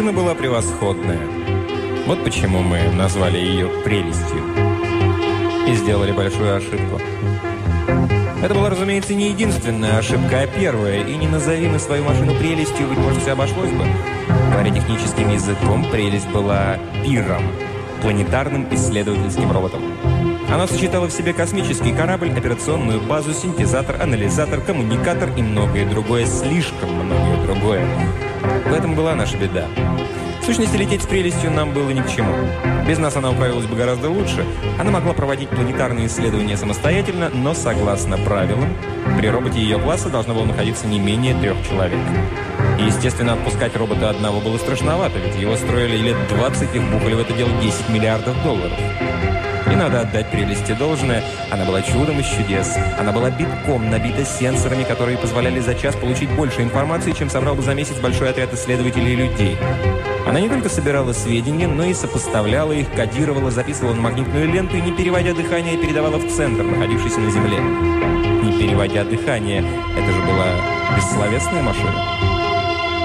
Машина была превосходная. Вот почему мы назвали ее «прелестью». И сделали большую ошибку. Это была, разумеется, не единственная ошибка, а первая. И не назови мы свою машину прелестью, быть может, все обошлось бы. Говоря техническим языком, прелесть была пиром, планетарным исследовательским роботом. Она сочетала в себе космический корабль, операционную базу, синтезатор, анализатор, коммуникатор и многое другое, слишком многое другое. В этом была наша беда. В сущности, лететь с прелестью нам было ни к чему. Без нас она управилась бы гораздо лучше. Она могла проводить планетарные исследования самостоятельно, но согласно правилам, при роботе ее класса должно было находиться не менее трех человек. И, естественно, отпускать робота одного было страшновато, ведь его строили лет 20 и вбухали в это дело 10 миллиардов долларов. И надо отдать прелести должное. Она была чудом из чудес. Она была битком набита сенсорами, которые позволяли за час получить больше информации, чем собрал бы за месяц большой отряд исследователей и людей. Она не только собирала сведения, но и сопоставляла их, кодировала, записывала на магнитную ленту и, не переводя дыхание, передавала в центр, находившийся на Земле. Не переводя дыхание, это же была бессловесная машина.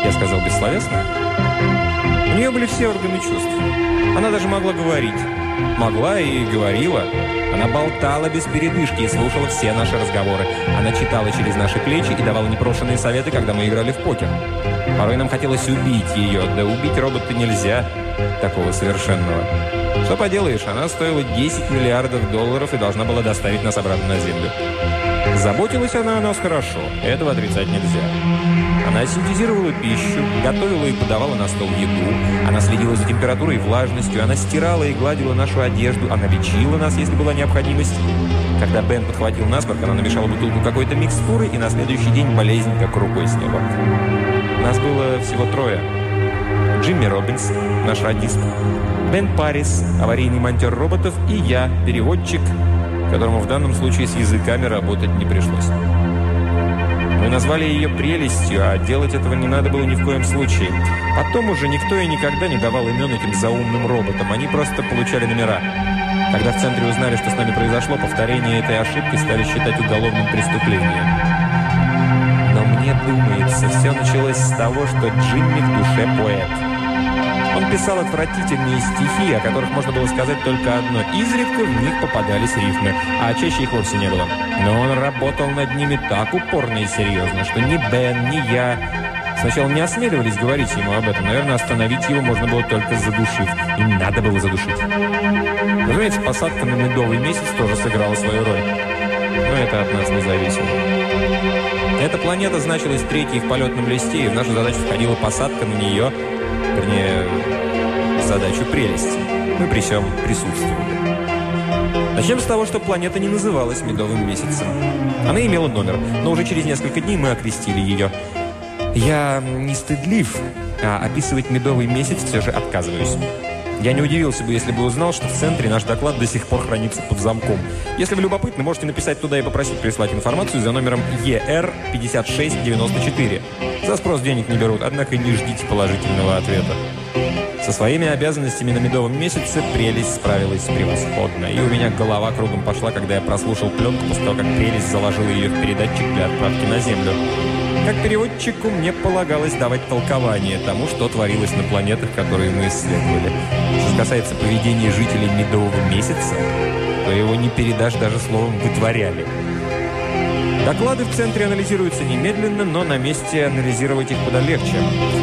Я сказал бессловесная? У нее были все органы чувств. Она даже могла говорить. Могла и говорила. Она болтала без передышки и слушала все наши разговоры. Она читала через наши плечи и давала непрошенные советы, когда мы играли в покер. Порой нам хотелось убить ее, да убить робота нельзя, такого совершенного. Что поделаешь, она стоила 10 миллиардов долларов и должна была доставить нас обратно на Землю. Заботилась она о нас хорошо, этого отрицать нельзя. Она синтезировала пищу, готовила и подавала на стол еду. Она следила за температурой и влажностью. Она стирала и гладила нашу одежду. Она лечила нас, если была необходимость. Когда Бен подхватил насморк, она намешала бутылку какой-то микстуры, и на следующий день болезнь как рукой сняла. Нас было всего трое. Джимми Робинс, наш радист, Бен Парис, аварийный монтер роботов, и я, переводчик, которому в данном случае с языками работать не пришлось. Мы назвали ее прелестью, а делать этого не надо было ни в коем случае. Потом уже никто и никогда не давал имен этим заумным роботам, они просто получали номера. Когда в центре узнали, что с нами произошло, повторение этой ошибки стали считать уголовным преступлением. Думается, все началось с того, что Джимми в душе поэт. Он писал отвратительные стихи, о которых можно было сказать только одно. Изредка в них попадались рифмы, а чаще их вовсе не было. Но он работал над ними так упорно и серьезно, что ни Бен, ни я сначала не осмеливались говорить ему об этом. Наверное, остановить его можно было только задушив. И надо было задушить. Разумеется, посадка на медовый месяц тоже сыграла свою роль. Но это от нас не зависело. Эта планета значилась третьей в полетном листе, и в нашу задачу входила посадка на нее – вернее, задачу прелести. Мы при всем присутствовали. Начнем с того, что планета не называлась Медовым месяцем. Она имела номер, но уже через несколько дней мы окрестили ее. Я не стыдлив, а описывать Медовый месяц все же отказываюсь. Я не удивился бы, если бы узнал, что в центре наш доклад до сих пор хранится под замком. Если вы любопытны, можете написать туда и попросить прислать информацию за номером ER5694. За спрос денег не берут, однако не ждите положительного ответа. Со своими обязанностями на медовом месяце прелесть справилась превосходно. И у меня голова кругом пошла, когда я прослушал пленку после того, как прелесть заложила ее в передатчик для отправки на Землю. Как переводчику мне полагалось давать толкование тому, что творилось на планетах, которые мы исследовали. Что касается поведения жителей Медового месяца, то его не передашь даже словом «вытворяли». Доклады в центре анализируются немедленно, но на месте анализировать их куда легче.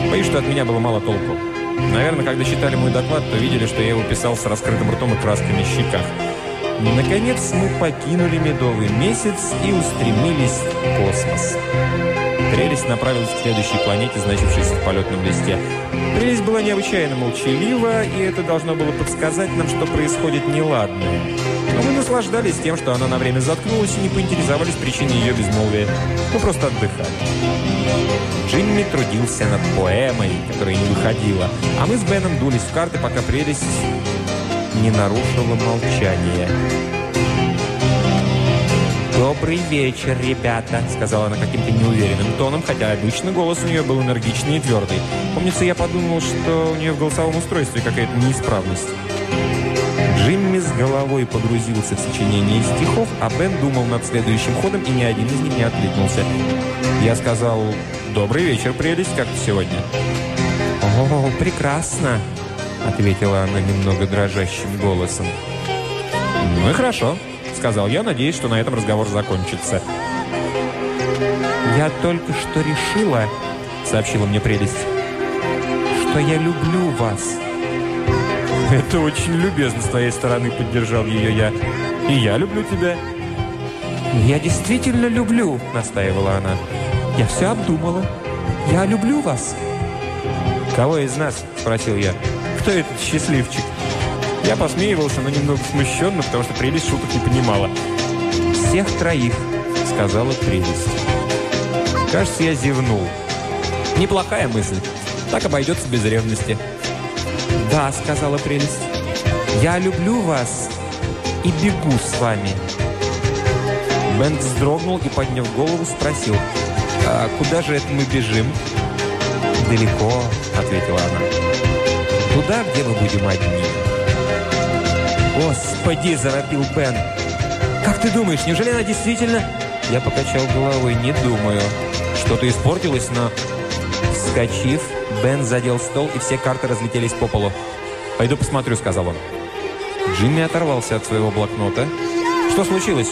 Боюсь, что от меня было мало толку. Наверное, когда читали мой доклад, то видели, что я его писал с раскрытым ртом и красками в щеках. Наконец мы покинули медовый месяц и устремились в космос. Прелесть направилась к следующей планете, значившейся в полетном листе. Прелесть была необычайно молчалива, и это должно было подсказать нам, что происходит неладное. Но мы наслаждались тем, что она на время заткнулась, и не поинтересовались причиной ее безмолвия. Мы просто отдыхали. Джимми трудился над поэмой, которая не выходила, а мы с Беном дулись в карты, пока прелесть не нарушила молчание. «Добрый вечер, ребята», — сказала она каким-то неуверенным тоном, хотя обычно голос у нее был энергичный и твердый. Помнится, я подумал, что у нее в голосовом устройстве какая-то неисправность. Джимми с головой погрузился в сочинение стихов, а Бен думал над следующим ходом, и ни один из них не откликнулся. Я сказал «Добрый вечер, прелесть, как сегодня?» «О, прекрасно!» – ответила она немного дрожащим голосом. «Ну и хорошо», – сказал я, надеясь, что на этом разговор закончится. «Я только что решила», – сообщила мне прелесть, – «что я люблю вас». «Это очень любезно с твоей стороны», – поддержал ее я. «И я люблю тебя». «Я действительно люблю», – настаивала она. «Я все обдумала. Я люблю вас». «Кого из нас?» – спросил я. «Кто этот счастливчик?» Я посмеивался, но немного смущенно, потому что прелесть шуток не понимала. «Всех троих», – сказала прелесть. Кажется, я зевнул. Неплохая мысль. Так обойдется без ревности. «Да», – сказала прелесть. «Я люблю вас и бегу с вами». Бен вздрогнул и, подняв голову, спросил, «А куда же это мы бежим?» «Далеко», — ответила она. «Туда, где мы будем одни». «Господи!» – заропил Бен. «Как ты думаешь, неужели она действительно...» Я покачал головой, не думаю. Что-то испортилось, но... Вскочив, Бен задел стол, и все карты разлетелись по полу. «Пойду посмотрю», – сказал он. Джимми оторвался от своего блокнота. «Что случилось?»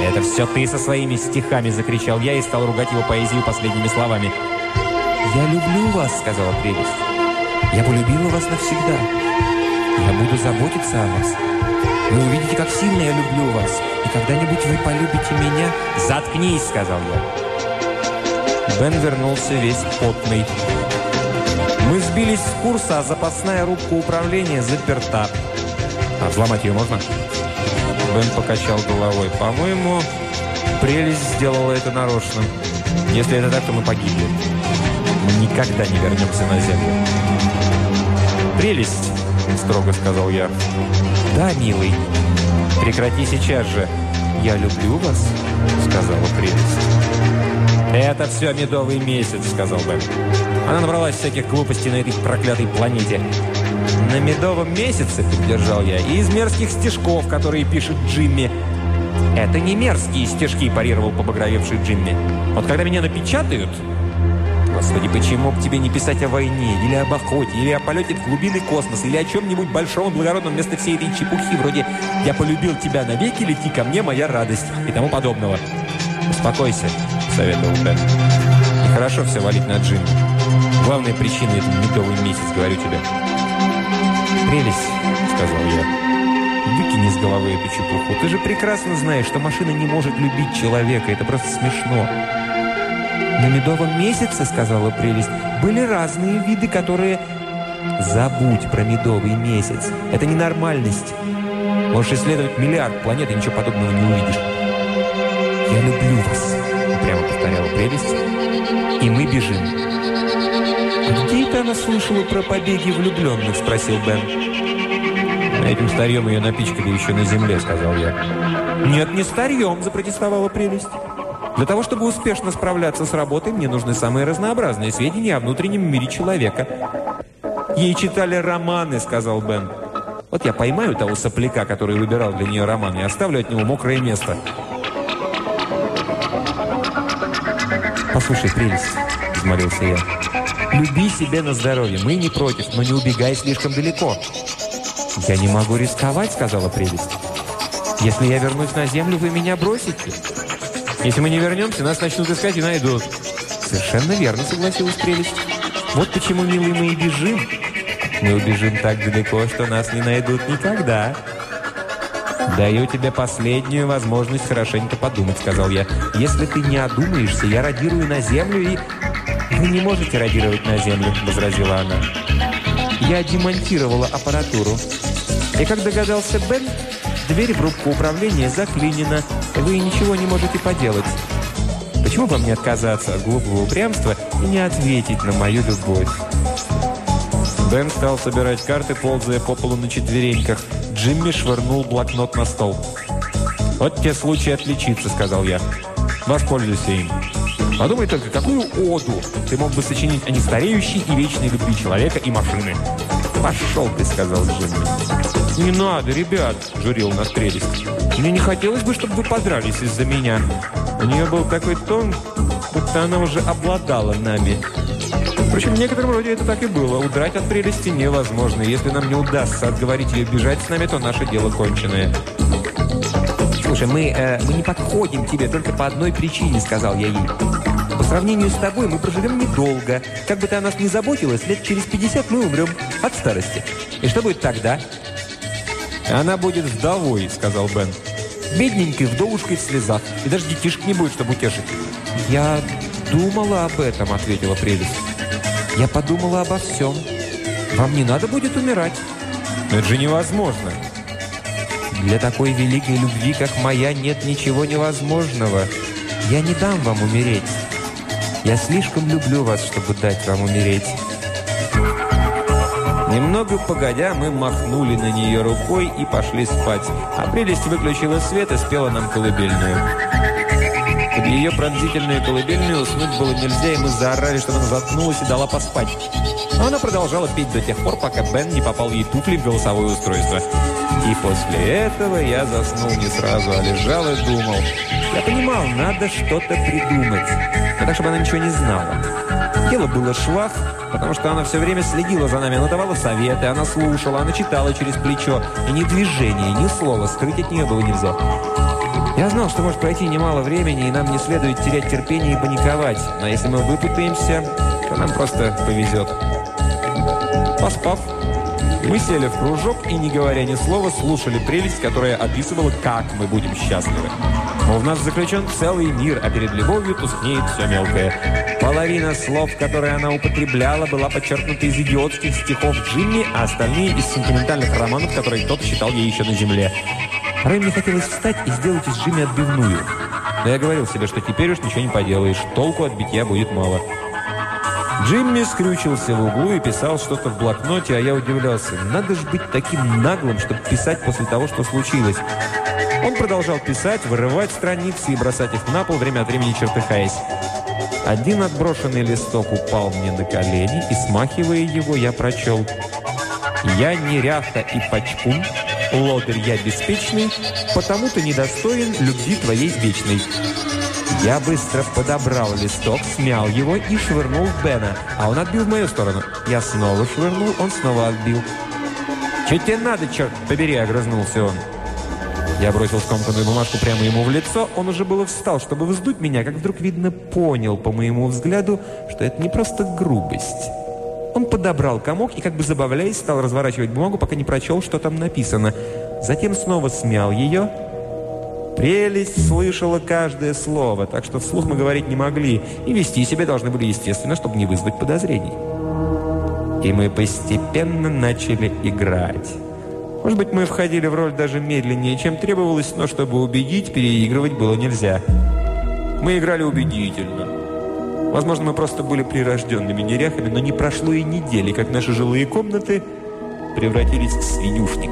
«Это все ты со своими стихами!» – закричал я и стал ругать его поэзию последними словами. «Я люблю вас», — сказала прелесть. «Я полюбила вас навсегда. Я буду заботиться о вас. Вы увидите, как сильно я люблю вас. И когда-нибудь вы полюбите меня». «Заткнись», — сказал я. Бен вернулся весь потный. Мы сбились с курса, а запасная рубка управления заперта. А взломать ее можно? Бен покачал головой. По-моему, прелесть сделала это нарочно. Если это так, то мы погибли никогда не вернемся на землю. «Прелесть!» – строго сказал я. «Да, милый. Прекрати сейчас же. Я люблю вас», – сказала прелесть. «Это все медовый месяц», – сказал Бен. Она набралась всяких глупостей на этой проклятой планете. «На медовом месяце», – поддержал я, – «и из мерзких стишков, которые пишет Джимми». «Это не мерзкие стишки», – парировал побагровевший Джимми. «Вот когда меня напечатают, Господи, почему бы тебе не писать о войне, или об охоте, или о полете в глубины космоса, или о чем-нибудь большом благородном вместо всей этой чепухи, вроде «Я полюбил тебя навеки, лети ко мне, моя радость» и тому подобного. «Успокойся», — советовал Бен. «Нехорошо все валить на Джимми. Главная причина – это медовый месяц, говорю тебе». «Прелесть», — сказал я. «Выкини с головы эту чепуху. Ты же прекрасно знаешь, что машина не может любить человека. Это просто смешно». «На медовом месяце, — сказала прелесть, — были разные виды, которые...» «Забудь про медовый месяц. Это ненормальность. Можешь исследовать миллиард планет, и ничего подобного не увидишь». «Я люблю вас», — прямо повторяла прелесть. «И мы бежим». «А где это она слышала про побеги влюбленных?» — спросил Бен. «Этим старьем ее напичкали еще на земле», — сказал я. «Нет, не старьем», — запротестовала прелесть. Для того, чтобы успешно справляться с работой, мне нужны самые разнообразные сведения о внутреннем мире человека. «Ей читали романы», — сказал Бен. «Вот я поймаю того сопляка, который выбирал для нее романы, и оставлю от него мокрое место». «Послушай, прелесть», — взмолился я. «Люби себя на здоровье. Мы не против, но не убегай слишком далеко». «Я не могу рисковать», — сказала прелесть. «Если я вернусь на землю, вы меня бросите». Если мы не вернемся, нас начнут искать и найдут». «Совершенно верно», — согласилась прелесть. «Вот почему, милый, мы и бежим. Мы убежим так далеко, что нас не найдут никогда». «Даю тебе последнюю возможность хорошенько подумать», — сказал я. «Если ты не одумаешься, я радирую на землю и...» «Вы не можете радировать на землю», — возразила она. «Я демонтировала аппаратуру. И, как догадался Бен, дверь в рубку управления заклинена. Вы ничего не можете поделать. Почему бы мне отказаться от глупого упрямства и не ответить на мою любовь? Бен стал собирать карты, ползая по полу на четвереньках. Джимми швырнул блокнот на стол. «Вот те случаи отличиться», — сказал я. «Воспользуйся им. Подумай только, какую оду ты мог бы сочинить о нестареющей и вечной любви человека и машины». «Пошел ты», — сказал Джимми. «Не надо, ребят», — журил нас прелесть. Мне не хотелось бы, чтобы вы подрались из-за меня. У нее был такой тон, будто она уже обладала нами. Впрочем, в некотором роде это так и было. Удрать от прелести невозможно. Если нам не удастся отговорить ее бежать с нами, то наше дело конченое. «Слушай, мы, э, мы не подходим тебе только по одной причине», — сказал я ей. «По сравнению с тобой мы проживем недолго. Как бы ты о нас не заботилась, лет через 50 мы умрем от старости. И что будет тогда?» «Она будет вдовой», — сказал Бен. «Бедненькой вдовушкой в слезах. И даже детишек не будет, чтобы утешить». «Я думала об этом», — ответила прелесть. «Я подумала обо всем. Вам не надо будет умирать». «Но это же невозможно». «Для такой великой любви, как моя, нет ничего невозможного. Я не дам вам умереть. Я слишком люблю вас, чтобы дать вам умереть». Немного погодя, мы махнули на нее рукой и пошли спать. А прелесть выключила свет и спела нам колыбельную. Под ее пронзительную колыбельную уснуть было нельзя, и мы заорали, что она заткнулась и дала поспать. Но она продолжала петь до тех пор, пока Бен не попал ей туфли в голосовое устройство. И после этого я заснул не сразу, а лежал и думал. Я понимал, надо что-то придумать. Но так, чтобы она ничего не знала. Дело было швах, потому что она все время следила за нами. Она давала советы, она слушала, она читала через плечо. И ни движения, ни слова скрыть от нее было нельзя. Я знал, что может пройти немало времени, и нам не следует терять терпение и паниковать. Но если мы выпутаемся, то нам просто повезет. Поспав, мы сели в кружок и, не говоря ни слова, слушали прелесть, которая описывала, как мы будем счастливы. Мол, в нас заключен целый мир, а перед любовью тускнеет все мелкое. Половина слов, которые она употребляла, была подчеркнута из идиотских стихов Джимми, а остальные из сентиментальных романов, которые кто-то читал ей еще на земле. Порой мне хотелось встать и сделать из Джимми отбивную. Но я говорил себе, что теперь уж ничего не поделаешь, толку от битья будет мало. Джимми скрючился в углу и писал что-то в блокноте, а я удивлялся. Надо же быть таким наглым, чтобы писать после того, что случилось. Он продолжал писать, вырывать страницы и бросать их на пол, время от времени чертыхаясь. Один отброшенный листок упал мне на колени, и, смахивая его, я прочел. «Я неряха и пачкун, лодырь я беспечный, потому ты недостоин любви твоей вечной». Я быстро подобрал листок, смял его и швырнул в Бена, а он отбил в мою сторону. Я снова швырнул, он снова отбил. «Че тебе надо, черт побери?» – огрызнулся он. Я бросил скомканную бумажку прямо ему в лицо. Он уже было встал, чтобы вздуть меня, как вдруг, видно, понял по моему взгляду, что это не просто грубость. Он подобрал комок и, как бы забавляясь, стал разворачивать бумагу, пока не прочел, что там написано. Затем снова смял ее. Прелесть слышала каждое слово, так что вслух мы говорить не могли, и вести себя должны были естественно, чтобы не вызвать подозрений. И мы постепенно начали играть. Может быть, мы входили в роль даже медленнее, чем требовалось, но чтобы убедить, переигрывать было нельзя. Мы играли убедительно. Возможно, мы просто были прирожденными неряхами, но не прошло и недели, как наши жилые комнаты превратились в свинюшник.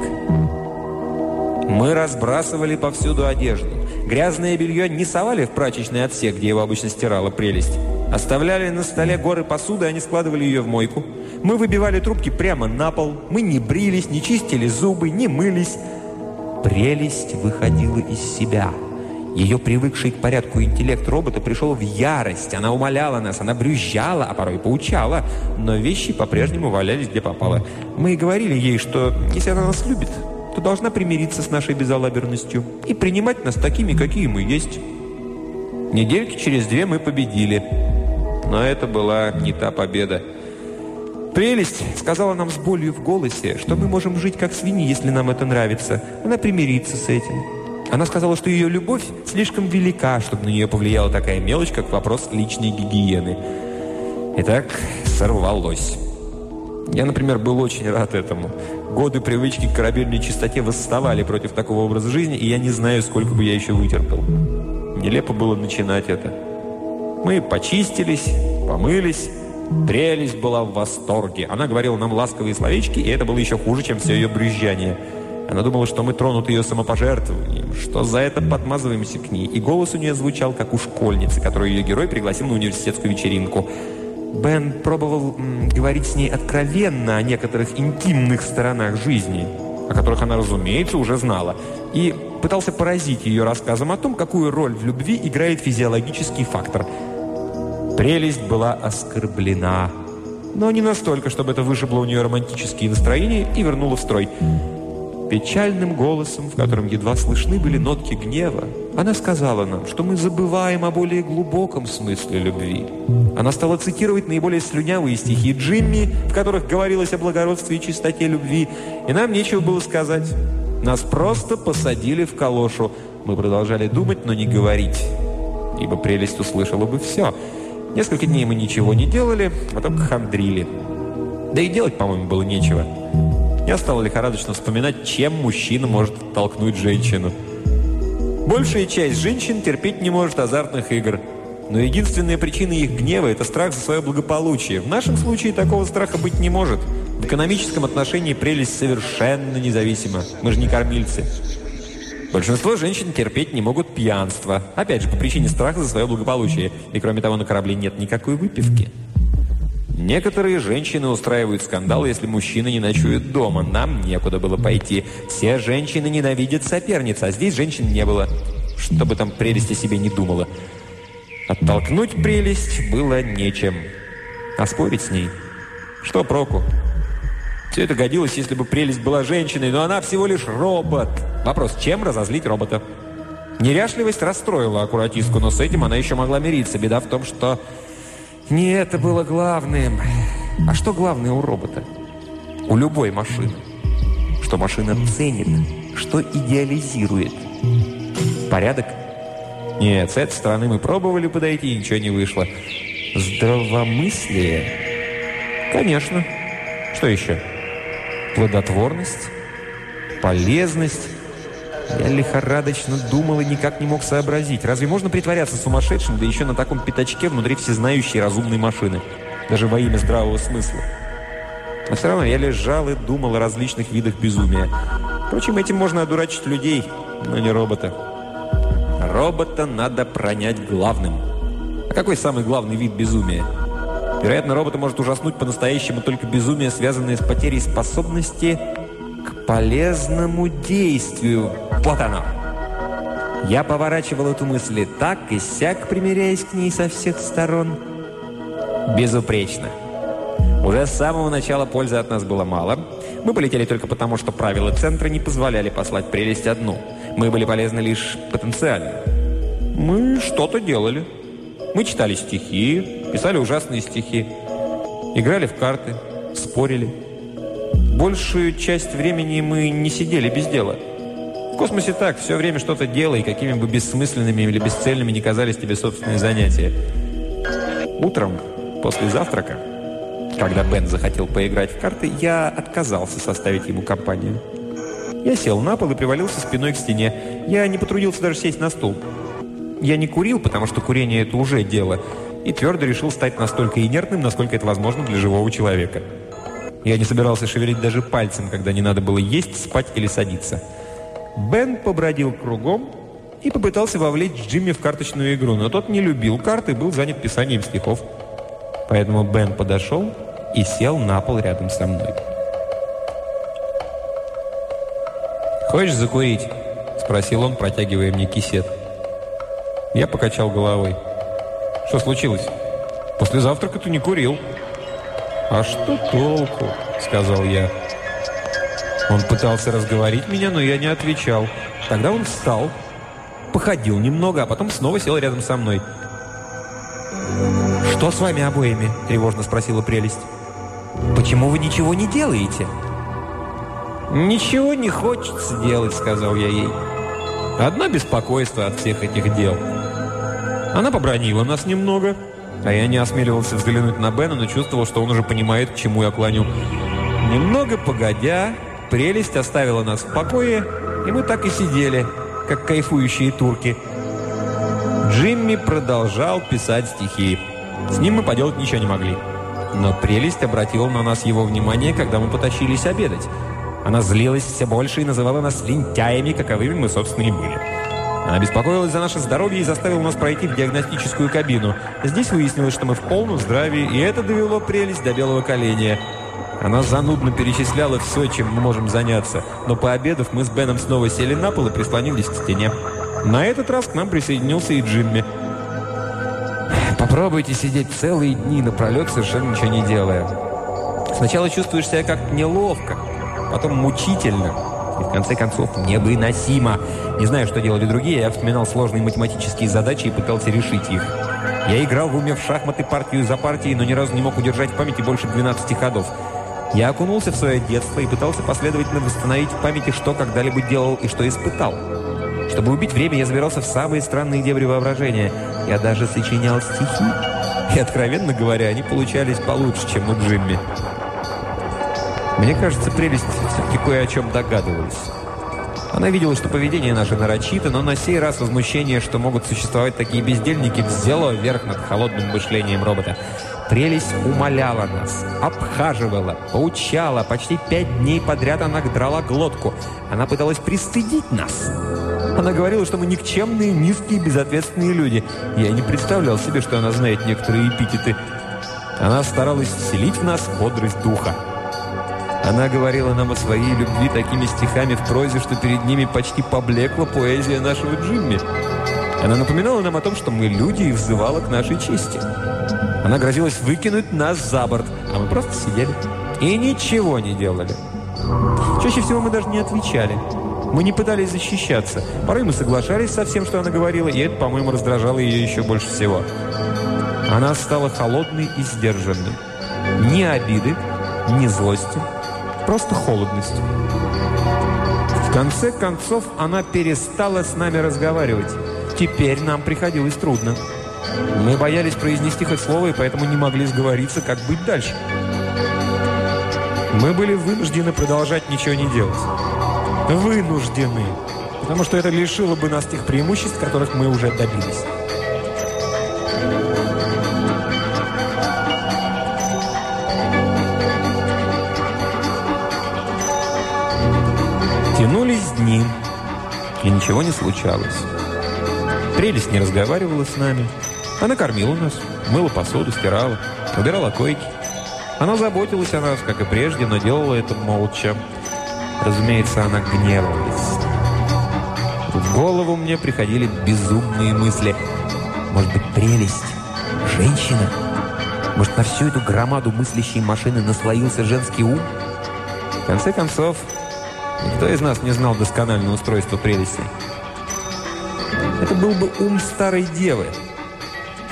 Мы разбрасывали повсюду одежду. Грязное белье не совали в прачечный отсек, где его обычно стирала прелесть. Оставляли на столе горы посуды, они складывали ее в мойку. Мы выбивали трубки прямо на пол. Мы не брились, не чистили зубы, не мылись. Прелесть выходила из себя. Ее привыкший к порядку интеллект робота пришел в ярость. Она умоляла нас, она брюзжала, а порой поучала. Но вещи по-прежнему валялись где попало. Мы говорили ей, что если она нас любит, то должна примириться с нашей безалаберностью и принимать нас такими, какие мы есть. Недельки через две мы победили. Но это была не та победа. «Прелесть!» — сказала нам с болью в голосе, что мы можем жить как свиньи, если нам это нравится. Она примирится с этим. Она сказала, что ее любовь слишком велика, чтобы на нее повлияла такая мелочь, как вопрос личной гигиены. Итак, сорвалось. Я, например, был очень рад этому. Годы привычки к корабельной чистоте восставали против такого образа жизни, и я не знаю, сколько бы я еще вытерпел. Нелепо было начинать это. Мы почистились, помылись, Прелесть была в восторге. Она говорила нам ласковые словечки, и это было еще хуже, чем все ее брюзжание. Она думала, что мы тронуты ее самопожертвованием, что за это подмазываемся к ней. И голос у нее звучал, как у школьницы, которую ее герой пригласил на университетскую вечеринку. Бен пробовал говорить с ней откровенно о некоторых интимных сторонах жизни, о которых она, разумеется, уже знала, и пытался поразить ее рассказом о том, какую роль в любви играет физиологический фактор – Прелесть была оскорблена. но не настолько, чтобы это вышибло у нее романтические настроения и вернуло в строй. Печальным голосом, в котором едва слышны были нотки гнева, она сказала нам, что мы забываем о более глубоком смысле любви. Она стала цитировать наиболее слюнявые стихи Джимми, в которых говорилось о благородстве и чистоте любви, и нам нечего было сказать. Нас просто посадили в калошу. Мы продолжали думать, но не говорить, ибо прелесть услышала бы все. Несколько дней мы ничего не делали, а только хандрили. Да и делать, по-моему, было нечего. Я стал лихорадочно вспоминать, чем мужчина может толкнуть женщину. Большая часть женщин терпеть не может азартных игр. Но единственная причина их гнева – это страх за свое благополучие. В нашем случае такого страха быть не может. В экономическом отношении прелесть совершенно независима. Мы же не кормильцы. Большинство женщин терпеть не могут пьянство. Опять же, по причине страха за свое благополучие. И кроме того, на корабле нет никакой выпивки. Некоторые женщины устраивают скандал, если мужчина не ночует дома. Нам некуда было пойти. Все женщины ненавидят соперниц, а здесь женщин не было. Чтобы там прелесть о себе не думала. Оттолкнуть прелесть было нечем. А спорить с ней? Что проку? Все это годилось, если бы прелесть была женщиной, но она всего лишь робот. Вопрос, чем разозлить робота? Неряшливость расстроила аккуратистку, но с этим она еще могла мириться. Беда в том, что не это было главным. А что главное у робота? У любой машины. Что машина ценит, что идеализирует. Порядок? Нет, с этой стороны мы пробовали подойти, и ничего не вышло. Здравомыслие? Конечно. Что еще? Плодотворность? Полезность? Я лихорадочно думал и никак не мог сообразить. Разве можно притворяться сумасшедшим, да еще на таком пятачке внутри всезнающей разумной машины? Даже во имя здравого смысла. Но все равно я лежал и думал о различных видах безумия. Впрочем, этим можно одурачить людей, но не робота. Робота надо пронять главным. А какой самый главный вид безумия? Вероятно, робота может ужаснуть по-настоящему только безумие, связанное с потерей способности к полезному действию. Вот оно. Я поворачивал эту мысль так и сяк, примеряясь к ней со всех сторон. Безупречно. Уже с самого начала пользы от нас было мало. Мы полетели только потому, что правила центра не позволяли послать прелесть одну. Мы были полезны лишь потенциально. Мы что-то делали. Мы читали стихи, писали ужасные стихи, играли в карты, спорили. Большую часть времени мы не сидели без дела. В космосе так, все время что-то делай, какими бы бессмысленными или бесцельными не казались тебе собственные занятия. Утром, после завтрака, когда Бен захотел поиграть в карты, я отказался составить ему компанию. Я сел на пол и привалился спиной к стене. Я не потрудился даже сесть на стул. Я не курил, потому что курение – это уже дело, и твердо решил стать настолько инертным, насколько это возможно для живого человека. Я не собирался шевелить даже пальцем, когда не надо было есть, спать или садиться. Бен побродил кругом и попытался вовлечь Джимми в карточную игру, но тот не любил карты и был занят писанием стихов. Поэтому Бен подошел и сел на пол рядом со мной. «Хочешь закурить?» – спросил он, протягивая мне кисет. Я покачал головой. «Что случилось?» «После завтрака ты не курил». «А что толку?» – сказал я. Он пытался разговорить меня, но я не отвечал. Тогда он встал, походил немного, а потом снова сел рядом со мной. «Что с вами обоими?» – тревожно спросила прелесть. «Почему вы ничего не делаете?» «Ничего не хочется делать», – сказал я ей. «Одно беспокойство от всех этих дел». Она побронила нас немного, а я не осмеливался взглянуть на Бена, но чувствовал, что он уже понимает, к чему я клоню. Немного погодя, Прелесть оставила нас в покое, и мы так и сидели, как кайфующие турки. Джимми продолжал писать стихи. С ним мы поделать ничего не могли. Но прелесть обратила на нас его внимание, когда мы потащились обедать. Она злилась все больше и называла нас лентяями, каковыми мы, собственно, и были. Она беспокоилась за наше здоровье и заставила нас пройти в диагностическую кабину. Здесь выяснилось, что мы в полном здравии, и это довело прелесть до белого коленя. Она занудно перечисляла все, чем мы можем заняться, но пообедав, мы с Беном снова сели на пол и прислонились к стене. На этот раз к нам присоединился и Джимми. Попробуйте сидеть целые дни напролет, совершенно ничего не делая. Сначала чувствуешь себя как-то неловко, потом мучительно, и в конце концов невыносимо. Не знаю, что делали другие, я вспоминал сложные математические задачи и пытался решить их. Я играл в уме в шахматы партию за партией, но ни разу не мог удержать в памяти больше 12 ходов. Я окунулся в свое детство и пытался последовательно восстановить в памяти, что когда-либо делал и что испытал. Чтобы убить время, я забирался в самые странные дебри воображения. Я даже сочинял стихи. И, откровенно говоря, они получались получше, чем у Джимми. Мне кажется, прелесть все-таки кое о чем догадывалась. Она видела, что поведение наше нарочито, но на сей раз возмущение, что могут существовать такие бездельники, взяло верх над холодным мышлением робота. Прелесть умоляла нас, обхаживала, поучала. Почти пять дней подряд она драла глотку. Она пыталась пристыдить нас. Она говорила, что мы никчемные, низкие, безответственные люди. Я не представлял себе, что она знает некоторые эпитеты. Она старалась вселить в нас бодрость духа. Она говорила нам о своей любви такими стихами в прозе, что перед ними почти поблекла поэзия нашего Джимми. Она напоминала нам о том, что мы люди и взывала к нашей чести. Она грозилась выкинуть нас за борт, а мы просто сидели и ничего не делали. Чаще всего мы даже не отвечали. Мы не пытались защищаться. Порой мы соглашались со всем, что она говорила, и это, по-моему, раздражало ее еще больше всего. Она стала холодной и сдержанной. Ни обиды, ни злости, просто холодность. В конце концов, она перестала с нами разговаривать. Теперь нам приходилось трудно. Мы боялись произнести хоть слово, и поэтому не могли сговориться, как быть дальше. Мы были вынуждены продолжать ничего не делать. Вынуждены. Потому что это лишило бы нас тех преимуществ, которых мы уже добились. И ничего не случалось. Прелесть не разговаривала с нами. Она кормила нас, мыла посуду, стирала, убирала койки. Она заботилась о нас, как и прежде, но делала это молча. Разумеется, она гневалась. В голову мне приходили безумные мысли. Может быть, прелесть? Женщина? Может, на всю эту громаду мыслящей машины наслоился женский ум? В конце концов, никто из нас не знал доскональное устройство прелести. Это был бы ум старой девы,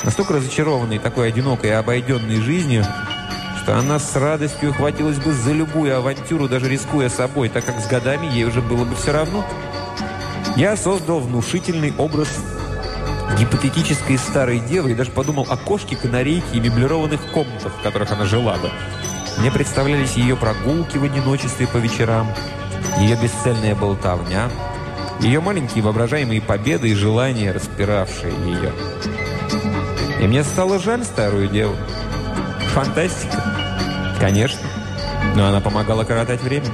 настолько разочарованной такой одинокой и обойденной жизнью, что она с радостью ухватилась бы за любую авантюру, даже рискуя собой, так как с годами ей уже было бы все равно. Я создал внушительный образ гипотетической старой девы и даже подумал о кошке, канарейке и меблированных комнатах, в которых она жила бы. Мне представлялись ее прогулки в одиночестве по вечерам, ее бесцельная болтовня, ее маленькие воображаемые победы и желания, распиравшие ее. И мне стало жаль старую деву. Фантастика. Конечно. Но она помогала коротать время.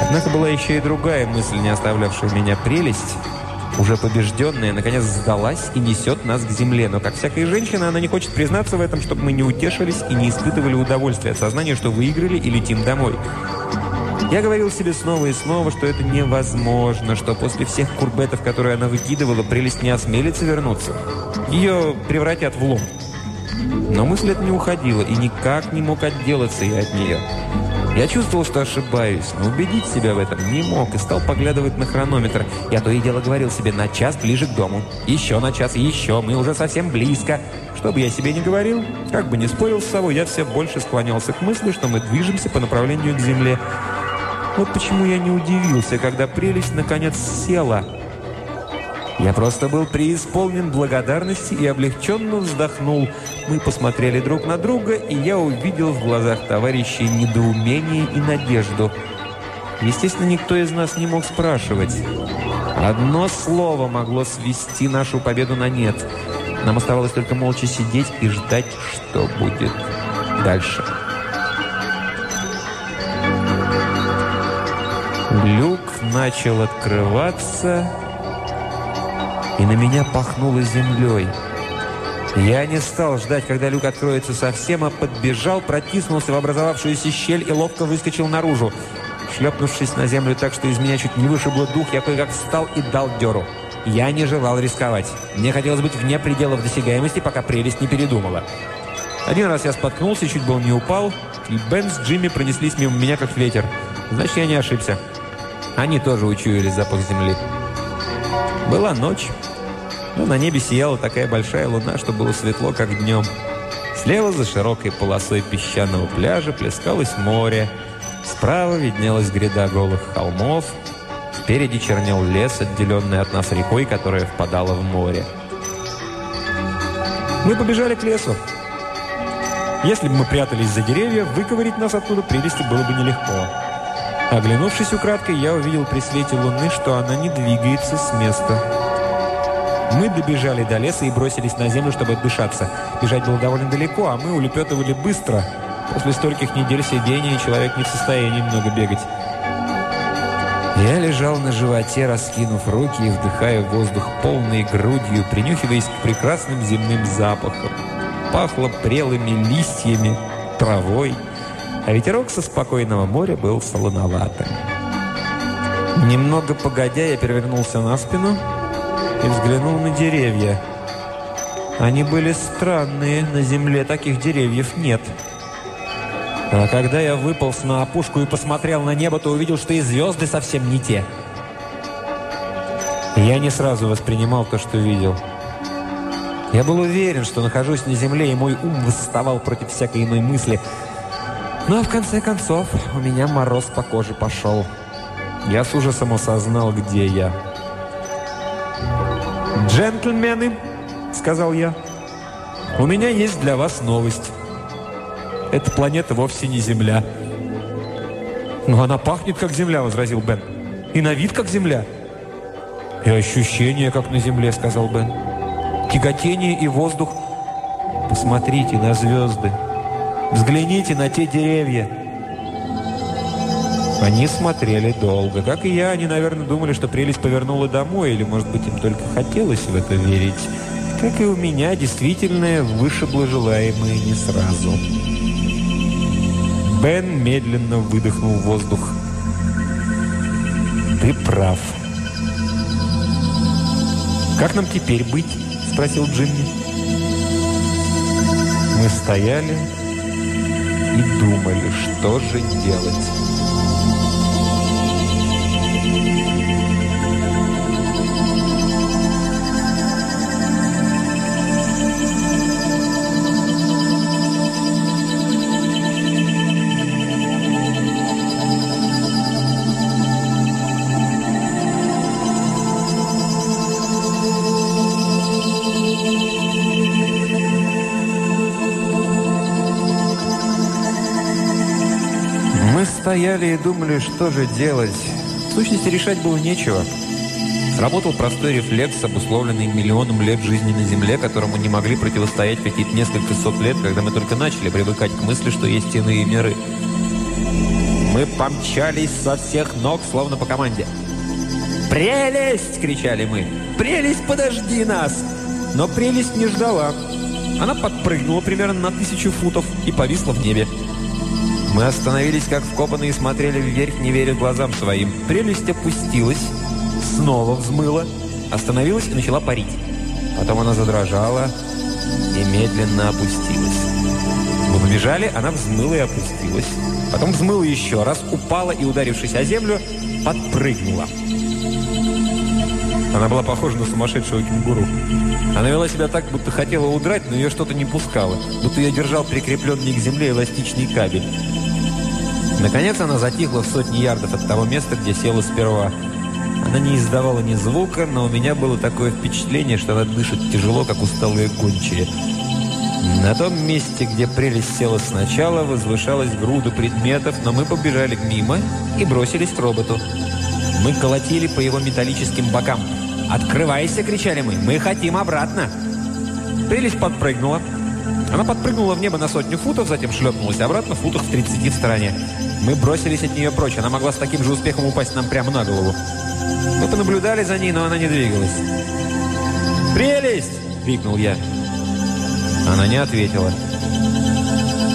Однако была еще и другая мысль, не оставлявшая меня прелесть. Уже побежденная, наконец сдалась и несет нас к земле. Но, как всякая женщина, она не хочет признаться в этом, чтобы мы не утешились и не испытывали удовольствия от сознания, что выиграли и летим домой. Я говорил себе снова и снова, что это невозможно, что после всех курбетов, которые она выкидывала, прелесть не осмелится вернуться. Ее превратят в лом. Но мысль эта не уходила, и никак не мог отделаться я от нее. Я чувствовал, что ошибаюсь, но убедить себя в этом не мог и стал поглядывать на хронометр. Я то и дело говорил себе на час ближе к дому. Еще на час, еще, мы уже совсем близко. Что бы я себе ни говорил, как бы ни спорил с собой, я все больше склонялся к мысли, что мы движемся по направлению к земле. Вот почему я не удивился, когда прелесть наконец села – я просто был преисполнен благодарности и облегченно вздохнул. Мы посмотрели друг на друга, и я увидел в глазах товарищей недоумение и надежду. Естественно, никто из нас не мог спрашивать. Одно слово могло свести нашу победу на нет. Нам оставалось только молча сидеть и ждать, что будет дальше. Начал открываться и на меня пахнуло землей. Я не стал ждать, когда люк откроется совсем, а подбежал, протиснулся в образовавшуюся щель и ловко выскочил наружу. Шлепнувшись на землю так, что из меня чуть не вышибло дух, я кое-как встал и дал дёру. Я не желал рисковать. Мне хотелось быть вне пределов досягаемости, пока прелесть не передумала. Один раз я споткнулся чуть был не упал, и Бен с Джимми пронеслись мимо меня, как ветер. Значит, я не ошибся. Они тоже учуяли запах земли. Была ночь, но на небе сияла такая большая луна, что было светло, как днем. Слева за широкой полосой песчаного пляжа плескалось море. Справа виднелась гряда голых холмов. Впереди чернел лес, отделенный от нас рекой, которая впадала в море. Мы побежали к лесу. Если бы мы прятались за деревья, выковырить нас оттуда прелести было бы нелегко. Оглянувшись украдкой, я увидел при свете луны, что она не двигается с места. Мы добежали до леса и бросились на землю, чтобы отдышаться. Бежать было довольно далеко, а мы улепетывали быстро. После стольких недель сидения человек не в состоянии много бегать. Я лежал на животе, раскинув руки и вдыхая воздух полной грудью, принюхиваясь к прекрасным земным запахам. Пахло прелыми листьями, травой, а ветерок со спокойного моря был солоноватым. Немного погодя, я перевернулся на спину и взглянул на деревья. Они были странные, на земле таких деревьев нет. А когда я выполз на опушку и посмотрел на небо, то увидел, что и звезды совсем не те. Я не сразу воспринимал то, что видел. Я был уверен, что нахожусь на земле, и мой ум восставал против всякой иной мысли. Но в конце концов у меня мороз по коже пошел. Я с ужасом осознал, где я. «Джентльмены», — сказал я, — «у меня есть для вас новость. Эта планета вовсе не Земля». «Но она пахнет, как Земля», — возразил Бен. «И на вид, как Земля». «И ощущение, как на Земле», — сказал Бен. «Тяготение и воздух. Посмотрите на звезды. Взгляните на те деревья». Они смотрели долго. Как и я, они, наверное, думали, что прелесть повернула домой, или, может быть, им только хотелось в это верить. Как и у меня, действительное вышибло желаемое не сразу. Бен медленно выдохнул воздух. «Ты прав». «Как нам теперь быть?» – спросил Джимми. Мы стояли и думали, что же делать. Стояли и думали, что же делать. В сущности, решать было нечего. Сработал простой рефлекс, обусловленный миллионом лет жизни на Земле, которому не могли противостоять какие-то несколько сот лет, когда мы только начали привыкать к мысли, что есть иные миры. Мы помчались со всех ног, словно по команде. «Прелесть!» — кричали мы. «Прелесть, подожди нас!» Но прелесть не ждала. Она подпрыгнула примерно на тысячу футов и повисла в небе. Мы остановились как вкопанные смотрели вверх, не веря глазам своим. Прелесть опустилась, снова взмыла, остановилась и начала парить. Потом она задрожала и медленно опустилась. Мы побежали, она взмыла и опустилась. Потом взмыла еще раз, упала и, ударившись о землю, подпрыгнула. Она была похожа на сумасшедшего кенгуру. Она вела себя так, будто хотела удрать, но ее что-то не пускало. Будто ее держал прикрепленный к земле эластичный кабель. Наконец она затихла в сотни ярдов от того места, где села сперва. Она не издавала ни звука, но у меня было такое впечатление, что она дышит тяжело, как усталые гончие. На том месте, где прелесть села сначала, возвышалась груда предметов, но мы побежали мимо и бросились к роботу. Мы колотили по его металлическим бокам. «Открывайся!» — кричали мы. «Мы хотим обратно!» Прелесть подпрыгнула. Она подпрыгнула в небо на сотню футов, затем шлепнулась обратно, футах в 30 в стороне. Мы бросились от нее прочь. Она могла с таким же успехом упасть нам прямо на голову. Мы понаблюдали за ней, но она не двигалась. «Прелесть!» — крикнул я. Она не ответила.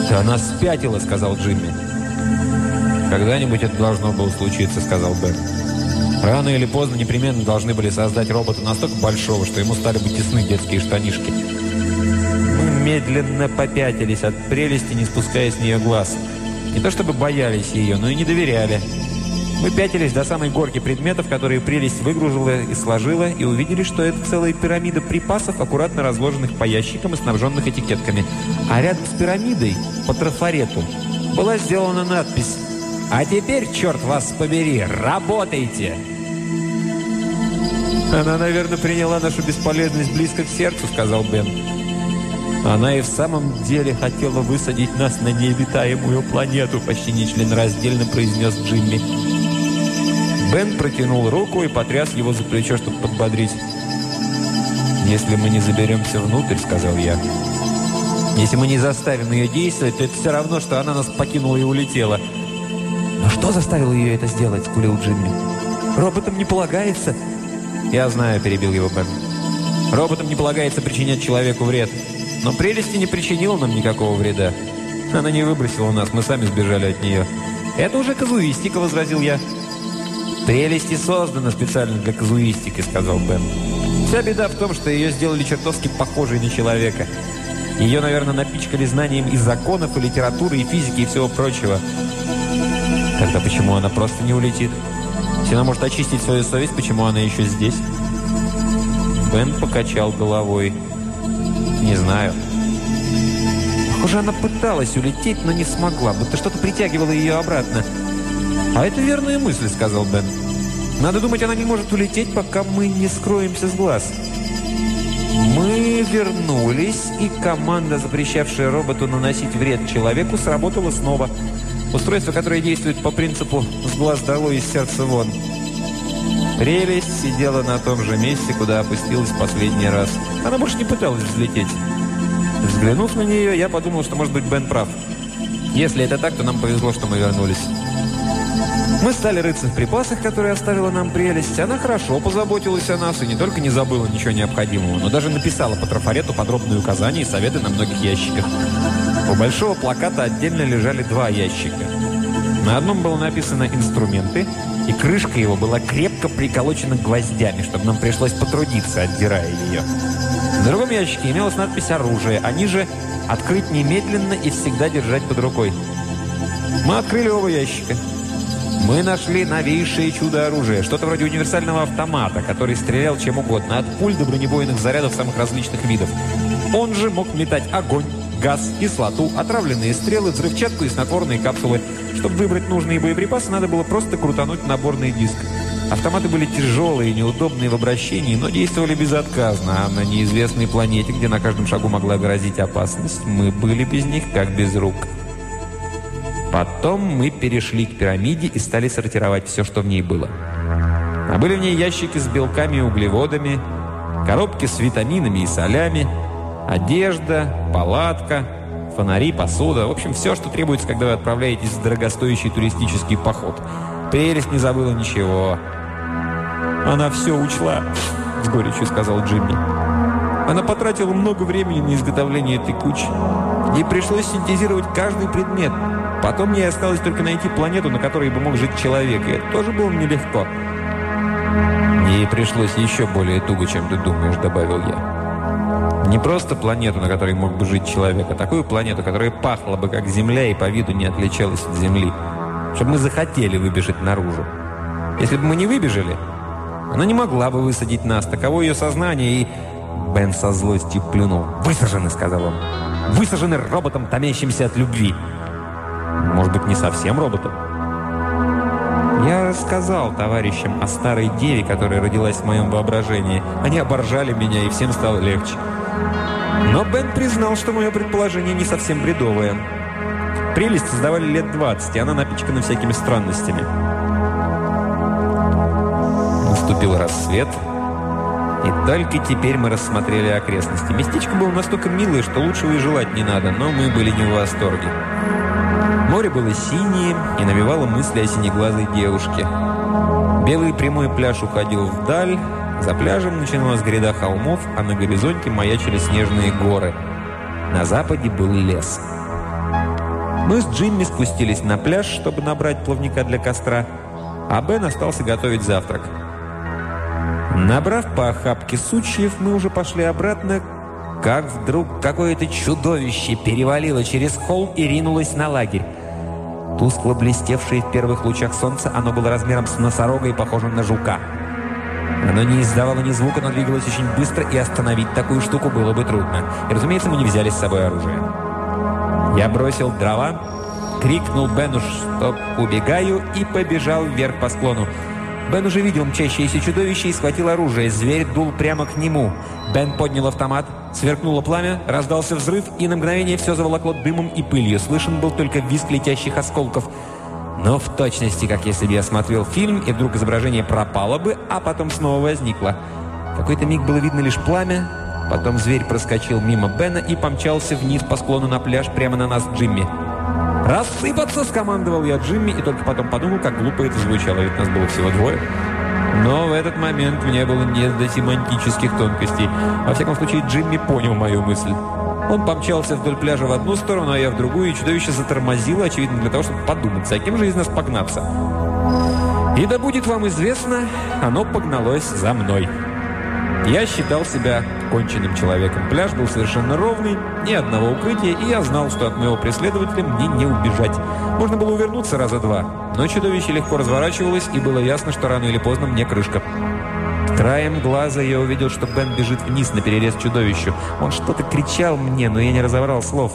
«Да она спятила», — сказал Джимми. «Когда-нибудь это должно было случиться», — сказал Бен. Рано или поздно непременно должны были создать робота настолько большого, что ему стали бы тесны детские штанишки. Медленно попятились от прелести, не спуская с нее глаз. Не то чтобы боялись ее, но и не доверяли. Мы пятились до самой горки предметов, которые прелесть выгружила и сложила, и увидели, что это целая пирамида припасов, аккуратно разложенных по ящикам и снабженных этикетками. А рядом с пирамидой, по трафарету, была сделана надпись «А теперь, черт вас побери, работайте!» «Она, наверное, приняла нашу бесполезность близко к сердцу», — сказал Бен. «Она и в самом деле хотела высадить нас на необитаемую планету», — почти нечленораздельно произнес Джимми. Бен протянул руку и потряс его за плечо, чтобы подбодрить. «Если мы не заберемся внутрь», — сказал я, — «если мы не заставим ее действовать, то это все равно, что она нас покинула и улетела». «Но что заставило ее это сделать?» — скулил Джимми. «Роботам не полагается». «Я знаю», — перебил его Бен. «Роботам не полагается причинять человеку вред. Но прелести не причинила нам никакого вреда. Она не выбросила нас, мы сами сбежали от нее». «Это уже казуистика», — возразил я. «Прелести создана специально для казуистики», — сказал Бен. «Вся беда в том, что ее сделали чертовски похожей на человека. Ее, наверное, напичкали знанием и законов, и литературы, и физики, и всего прочего. Тогда почему она просто не улетит? Если она может очистить свою совесть, почему она еще здесь?» Бен покачал головой. «Не знаю». Похоже, она пыталась улететь, но не смогла, будто что-то притягивало ее обратно. «А это верная мысль», — сказал Бен. «Надо думать, она не может улететь, пока мы не скроемся с глаз». Мы вернулись, и команда, запрещавшая роботу наносить вред человеку, сработала снова. Устройство, которое действует по принципу «с глаз долой, из сердца вон». Прелесть сидела на том же месте, куда опустилась последний раз. Она больше не пыталась взлететь. Взглянув на нее, я подумал, что, может быть, Бен прав. Если это так, то нам повезло, что мы вернулись. Мы стали рыться в припасах, которые оставила нам прелесть. Она хорошо позаботилась о нас и не только не забыла ничего необходимого, но даже написала по трафарету подробные указания и советы на многих ящиках. У большого плаката отдельно лежали два ящика. На одном было написано «инструменты», и крышка его была крепко приколочена гвоздями, чтобы нам пришлось потрудиться, отдирая ее. В другом ящике имелась надпись «Оружие», а ниже «Открыть немедленно и всегда держать под рукой». Мы открыли оба ящика. Мы нашли новейшее чудо-оружие, что-то вроде универсального автомата, который стрелял чем угодно, от пуль до бронебойных зарядов самых различных видов. Он же мог метать огонь, газ, кислоту, отравленные стрелы, взрывчатку и снотворные капсулы. Чтобы выбрать нужные боеприпасы, надо было просто крутануть наборный диск. Автоматы были тяжелые и неудобные в обращении, но действовали безотказно, а на неизвестной планете, где на каждом шагу могла грозить опасность, мы были без них как без рук. Потом мы перешли к пирамиде и стали сортировать все, что в ней было. А были в ней ящики с белками и углеводами, коробки с витаминами и солями, одежда, палатка, фонари, посуда. В общем, все, что требуется, когда вы отправляетесь в дорогостоящий туристический поход. Прелесть не забыла ничего. «Она все учла», — с горечью сказал Джимми. Она потратила много времени на изготовление этой кучи. Ей пришлось синтезировать каждый предмет — Потом мне осталось только найти планету, на которой бы мог жить человек, и это тоже было нелегко. «Ей пришлось еще более туго, чем ты думаешь», — добавил я. «Не просто планету, на которой мог бы жить человек, а такую планету, которая пахла бы как Земля и по виду не отличалась от Земли, чтобы мы захотели выбежать наружу. Если бы мы не выбежали, она не могла бы высадить нас, таково ее сознание, и...» Бен со злостью плюнул. «Высажены», — сказал он. «Высажены роботом, томящимся от любви». Может быть, не совсем роботом? Я рассказал товарищам о старой деве, которая родилась в моем воображении. Они оборжали меня, и всем стало легче. Но Бен признал, что мое предположение не совсем бредовое. Прелесть создавали лет 20, и она напичкана всякими странностями. Наступил рассвет, и только теперь мы рассмотрели окрестности. Местечко было настолько милое, что лучшего и желать не надо, но мы были не в восторге. Море было синее и навевало мысли о синеглазой девушке. Белый прямой пляж уходил вдаль, за пляжем начиналась гряда холмов, а на горизонте маячили снежные горы. На западе был лес. Мы с Джимми спустились на пляж, чтобы набрать плавника для костра. а Бен остался готовить завтрак. Набрав по охапке сучьев, мы уже пошли обратно, как вдруг какое-то чудовище перевалило через холм и ринулось на лагерь. Тускло блестевшее в первых лучах солнца, оно было размером с носорога и похожим на жука. Оно не издавало ни звука, но двигалось очень быстро, и остановить такую штуку было бы трудно. И, разумеется, мы не взяли с собой оружие. Я бросил дрова, крикнул Бену, что убегаю, и побежал вверх по склону. Бен уже видел мчащееся чудовище и схватил оружие. Зверь дул прямо к нему. Бен поднял автомат, сверкнуло пламя, раздался взрыв, и на мгновение все заволокло дымом и пылью. Слышен был только визг летящих осколков. Но в точности, как если бы я смотрел фильм, и вдруг изображение пропало бы, а потом снова возникло. Какой-то миг было видно лишь пламя, потом зверь проскочил мимо Бена и помчался вниз по склону на пляж прямо на нас Джимми. «Рассыпаться!» – скомандовал я Джимми, и только потом подумал, как глупо это звучало, ведь нас было всего двое. Но в этот момент мне было не до семантических тонкостей. Во всяком случае, Джимми понял мою мысль. Он помчался вдоль пляжа в одну сторону, а я в другую, и чудовище затормозило, очевидно, для того, чтобы подумать, за кем же из нас погнаться. И да будет вам известно, оно погналось за мной. Я считал себя конченным человеком. Пляж был совершенно ровный, ни одного укрытия, и я знал, что от моего преследователя мне не убежать. Можно было увернуться раза два, но чудовище легко разворачивалось, и было ясно, что рано или поздно мне крышка. Краем глаза я увидел, что Бен бежит вниз на перерез чудовищу. Он что-то кричал мне, но я не разобрал слов.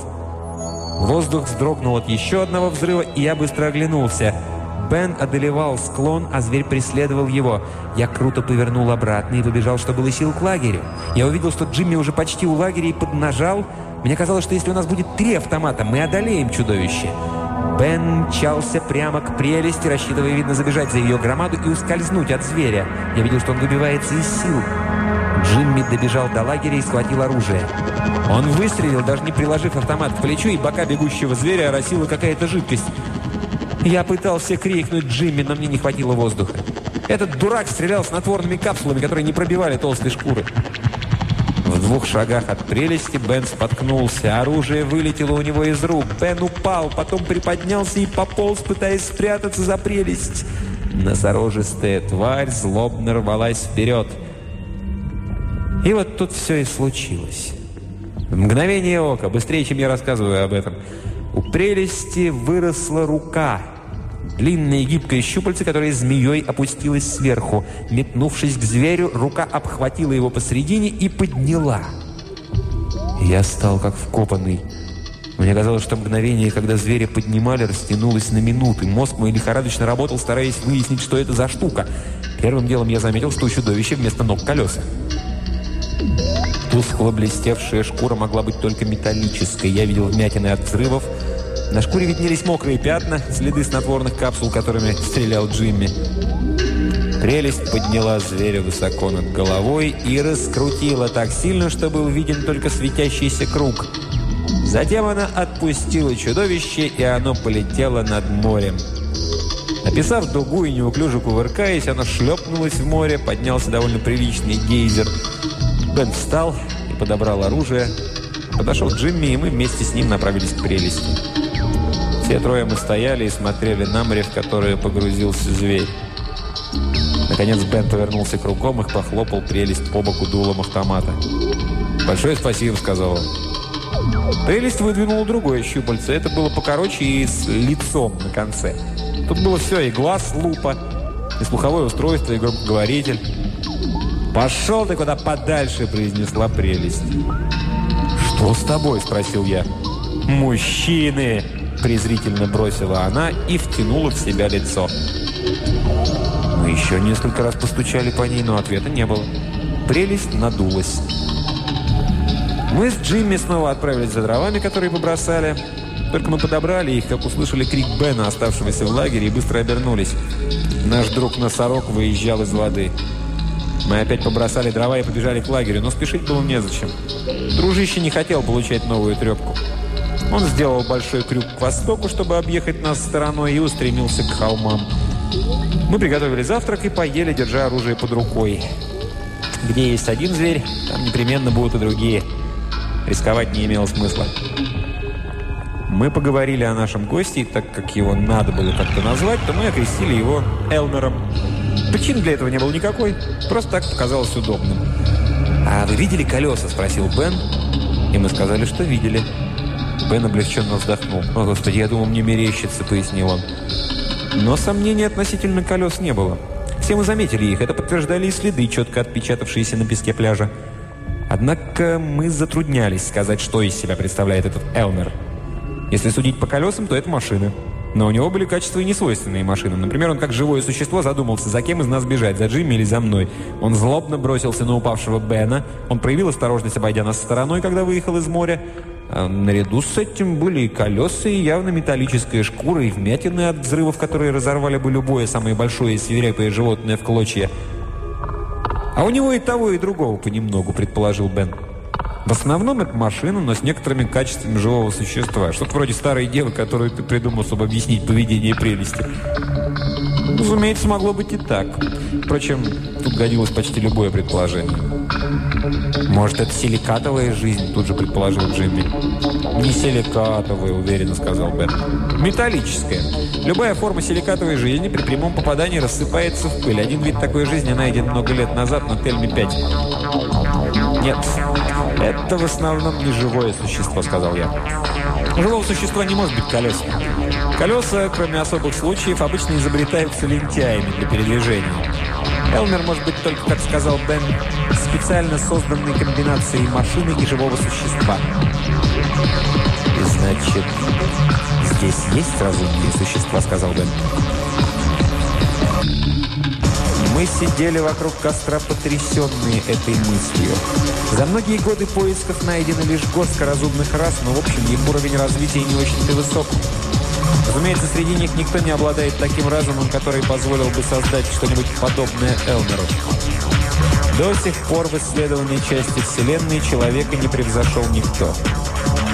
Воздух вздрогнул от еще одного взрыва, и я быстро оглянулся – Бен одолевал склон, а зверь преследовал его. Я круто повернул обратно и побежал, что было сил к лагерю. Я увидел, что Джимми уже почти у лагеря и поднажал. Мне казалось, что если у нас будет три автомата, мы одолеем чудовище. Бен мчался прямо к прелести, рассчитывая, видно, забежать за ее громаду и ускользнуть от зверя. Я видел, что он выбивается из сил. Джимми добежал до лагеря и схватил оружие. Он выстрелил, даже не приложив автомат к плечу, и бока бегущего зверя оросила какая-то жидкость. Я пытался крикнуть Джимми, но мне не хватило воздуха. Этот дурак стрелял с натворными капсулами, которые не пробивали толстые шкуры. В двух шагах от прелести Бен споткнулся. Оружие вылетело у него из рук. Бен упал, потом приподнялся и пополз, пытаясь спрятаться за прелесть. Носорожистая тварь злобно рвалась вперед. И вот тут все и случилось. В мгновение ока, быстрее, чем я рассказываю об этом, у прелести выросла рука — Длинное гибкое щупальце, которое змеей опустилось сверху. Метнувшись к зверю, рука обхватила его посредине и подняла. Я стал как вкопанный. Мне казалось, что мгновение, когда зверя поднимали, растянулось на минуты. Мозг мой лихорадочно работал, стараясь выяснить, что это за штука. Первым делом я заметил, что у чудовища вместо ног колеса. Тускло блестевшая шкура могла быть только металлической. Я видел вмятины от взрывов, на шкуре виднелись мокрые пятна, следы снотворных капсул, которыми стрелял Джимми. Прелесть подняла зверя высоко над головой и раскрутила так сильно, что был виден только светящийся круг. Затем она отпустила чудовище, и оно полетело над морем. Описав дугу и неуклюже кувыркаясь, оно шлепнулось в море, поднялся довольно приличный гейзер. Бен встал и подобрал оружие. Подошел Джимми, и мы вместе с ним направились к прелести. Все трое мы стояли и смотрели на море, в которое погрузился зверь. Наконец Бен повернулся кругом и похлопал прелесть по боку дулом автомата. «Большое спасибо», — сказал он. Прелесть выдвинула другое щупальце. Это было покороче и с лицом на конце. Тут было все, и глаз, лупа, и слуховое устройство, и громкоговоритель. «Пошел ты куда подальше», — произнесла прелесть. «Что с тобой?» — спросил я. «Мужчины!» Презрительно бросила она и втянула в себя лицо. Мы еще несколько раз постучали по ней, но ответа не было. Прелесть надулась. Мы с Джимми снова отправились за дровами, которые побросали. Только мы подобрали их, как услышали крик Бена, оставшегося в лагере, и быстро обернулись. Наш друг-носорог выезжал из воды. Мы опять побросали дрова и побежали к лагерю, но спешить было незачем. Дружище не хотел получать новую трепку. Он сделал большой крюк к востоку, чтобы объехать нас стороной, и устремился к холмам. Мы приготовили завтрак и поели, держа оружие под рукой. Где есть один зверь, там непременно будут и другие. Рисковать не имело смысла. Мы поговорили о нашем госте, и так как его надо было как-то назвать, то мы окрестили его Элмером. Причин для этого не было никакой, просто так показалось удобным. «А вы видели колеса?» – спросил Бен. И мы сказали, что видели. Бен облегченно вздохнул. «О, Господи, я думал, мне мерещится», – пояснил он. Но сомнений относительно колес не было. Все мы заметили их. Это подтверждали и следы, четко отпечатавшиеся на песке пляжа. Однако мы затруднялись сказать, что из себя представляет этот Элмер. Если судить по колесам, то это машина. Но у него были качества и несвойственные машинам. Например, он как живое существо задумался, за кем из нас бежать, за Джимми или за мной. Он злобно бросился на упавшего Бена. Он проявил осторожность, обойдя нас стороной, когда выехал из моря. А наряду с этим были и колеса, и явно металлическая шкура, и вмятины от взрывов, которые разорвали бы любое самое большое и свирепое животное в клочья. «А у него и того, и другого понемногу», — предположил Бен. В основном это машина, но с некоторыми качествами живого существа. Что-то вроде старой девы, которую ты придумал, чтобы объяснить поведение прелести. Разумеется, могло быть и так. Впрочем, тут годилось почти любое предположение. «Может, это силикатовая жизнь?» – тут же предположил Джимми. «Не силикатовая», – уверенно сказал Бен. «Металлическая. Любая форма силикатовой жизни при прямом попадании рассыпается в пыль. Один вид такой жизни найден много лет назад на Тельме-5». «Нет, это в основном не живое существо», – сказал я. Живого существа не может быть колес. Колеса, кроме особых случаев, обычно изобретаются лентяями для передвижения. Элмер может быть только, как сказал Бен, специально созданной комбинацией машины и живого существа. И значит, здесь есть разумные существа, сказал Бен. Мы сидели вокруг костра, потрясенные этой мыслью. За многие годы поисков найдено лишь горстка разумных рас, но в общем их уровень развития не очень-то высок. Разумеется, среди них никто не обладает таким разумом, который позволил бы создать что-нибудь подобное Элмеру. До сих пор в исследованной части Вселенной человека не превзошел никто.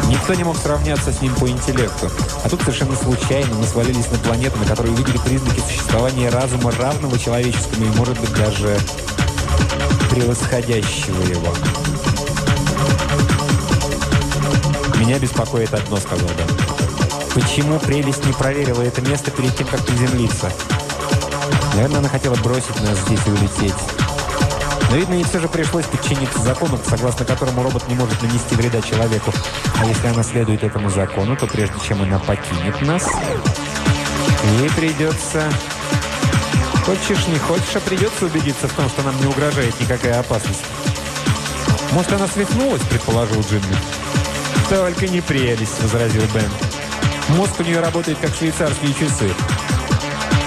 Никто не мог сравняться с ним по интеллекту. А тут совершенно случайно мы свалились на планету, на которой увидели признаки существования разума, равного человеческому и, может быть, даже превосходящего его. «Меня беспокоит одно», — сказал Дэн. «Почему прелесть не проверила это место перед тем, как приземлиться? Наверное, она хотела бросить нас здесь и улететь». Но, видно, ей все же пришлось подчиниться закону, согласно которому робот не может нанести вреда человеку. А если она следует этому закону, то прежде чем она покинет нас, ей придется... Хочешь, не хочешь, а придется убедиться в том, что нам не угрожает никакая опасность. «Может, она свихнулась?» – предположил Джимми. «Только не прелесть», – возразил Бен. «Мозг у нее работает, как швейцарские часы».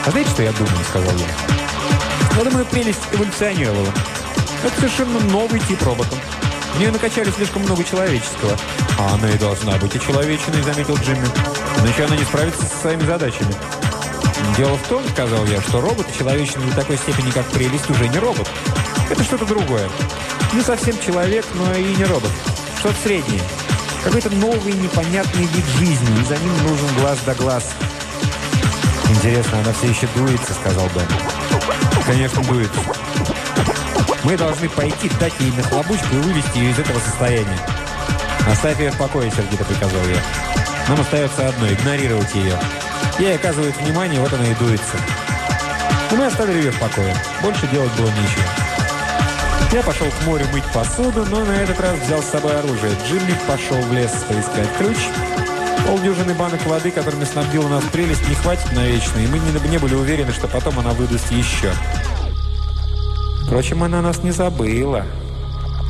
«А знаете, что я думаю?» – сказал я. «Я думаю, прелесть эволюционировала. Это совершенно новый тип робота. В нее накачали слишком много человеческого. А она и должна быть и заметил Джимми. Иначе она не справится со своими задачами. Дело в том, сказал я, что робот человечный до такой степени, как прелесть, уже не робот. Это что-то другое. Не совсем человек, но и не робот. Что-то среднее. Какой-то новый непонятный вид жизни, и за ним нужен глаз да глаз. «Интересно, она все еще дуется», — сказал Бен. «Конечно, дуется. Мы должны пойти, дать ей нахлобучку и вывести ее из этого состояния. «Оставь ее в покое», — сердито приказал я. «Нам остается одно — игнорировать ее. Ей оказывают внимание, вот она и дуется». И мы оставили ее в покое. Больше делать было нечего. Я пошел к морю мыть посуду, но на этот раз взял с собой оружие. Джимми пошел в лес поискать ключ. Полдюжины банок воды, которыми снабдила нас прелесть, не хватит навечно, и мы не, не были уверены, что потом она выдаст еще. Впрочем, она нас не забыла,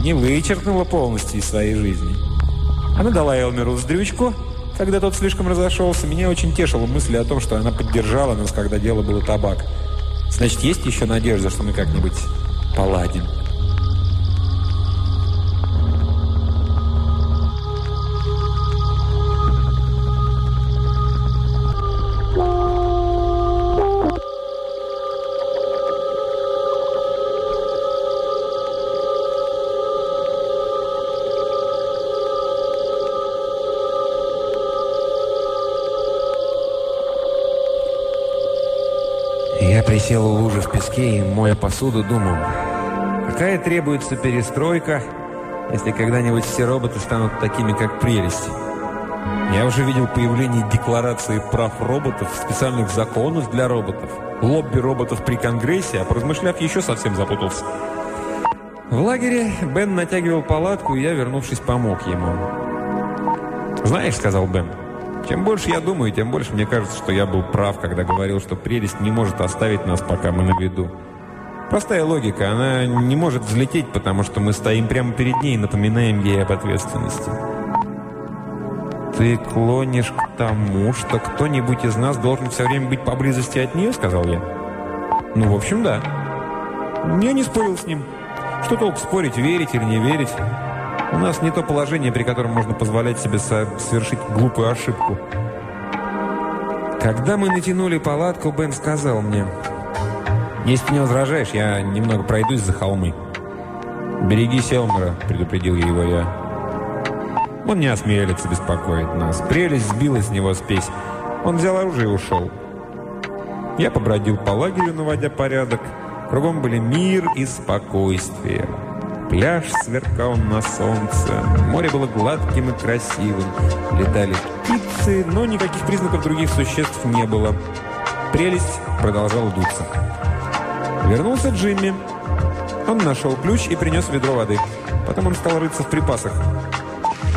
не вычеркнула полностью из своей жизни. Она дала Элмеру вздрючку, когда тот слишком разошелся. Меня очень тешила мысль о том, что она поддержала нас, когда дело было табак. Значит, есть еще надежда, что мы как-нибудь поладим. Песке и, моя посуду, думал, какая требуется перестройка, если когда-нибудь все роботы станут такими, как прелесть. Я уже видел появление декларации прав роботов, специальных законов для роботов, лобби роботов при Конгрессе, а поразмышляв, еще совсем запутался. В лагере Бен натягивал палатку, и я, вернувшись, помог ему. «Знаешь», — сказал Бен, — «чем больше я думаю, тем больше мне кажется, что я был прав, когда говорил, что прелесть не может оставить нас, пока мы на виду. Простая логика, она не может взлететь, потому что мы стоим прямо перед ней и напоминаем ей об ответственности». «Ты клонишь к тому, что кто-нибудь из нас должен все время быть поблизости от нее?» — сказал я. «Ну, в общем, да». Я не спорил с ним. Что толк спорить, верить или не верить? У нас не то положение, при котором можно позволять себе совершить глупую ошибку. Когда мы натянули палатку, Бен сказал мне, «Если ты не возражаешь, я немного пройдусь за холмы». «Береги Селмера», — предупредил его я. Он не осмелится беспокоить нас. Прелесть сбила с него спесь. Он взял оружие и ушел. Я побродил по лагерю, наводя порядок. Кругом были мир и спокойствие. Пляж сверкал на солнце. Море было гладким и красивым. Летали птицы, но никаких признаков других существ не было. Прелесть продолжала дуться. Вернулся Джимми. Он нашел ключ и принес ведро воды. Потом он стал рыться в припасах.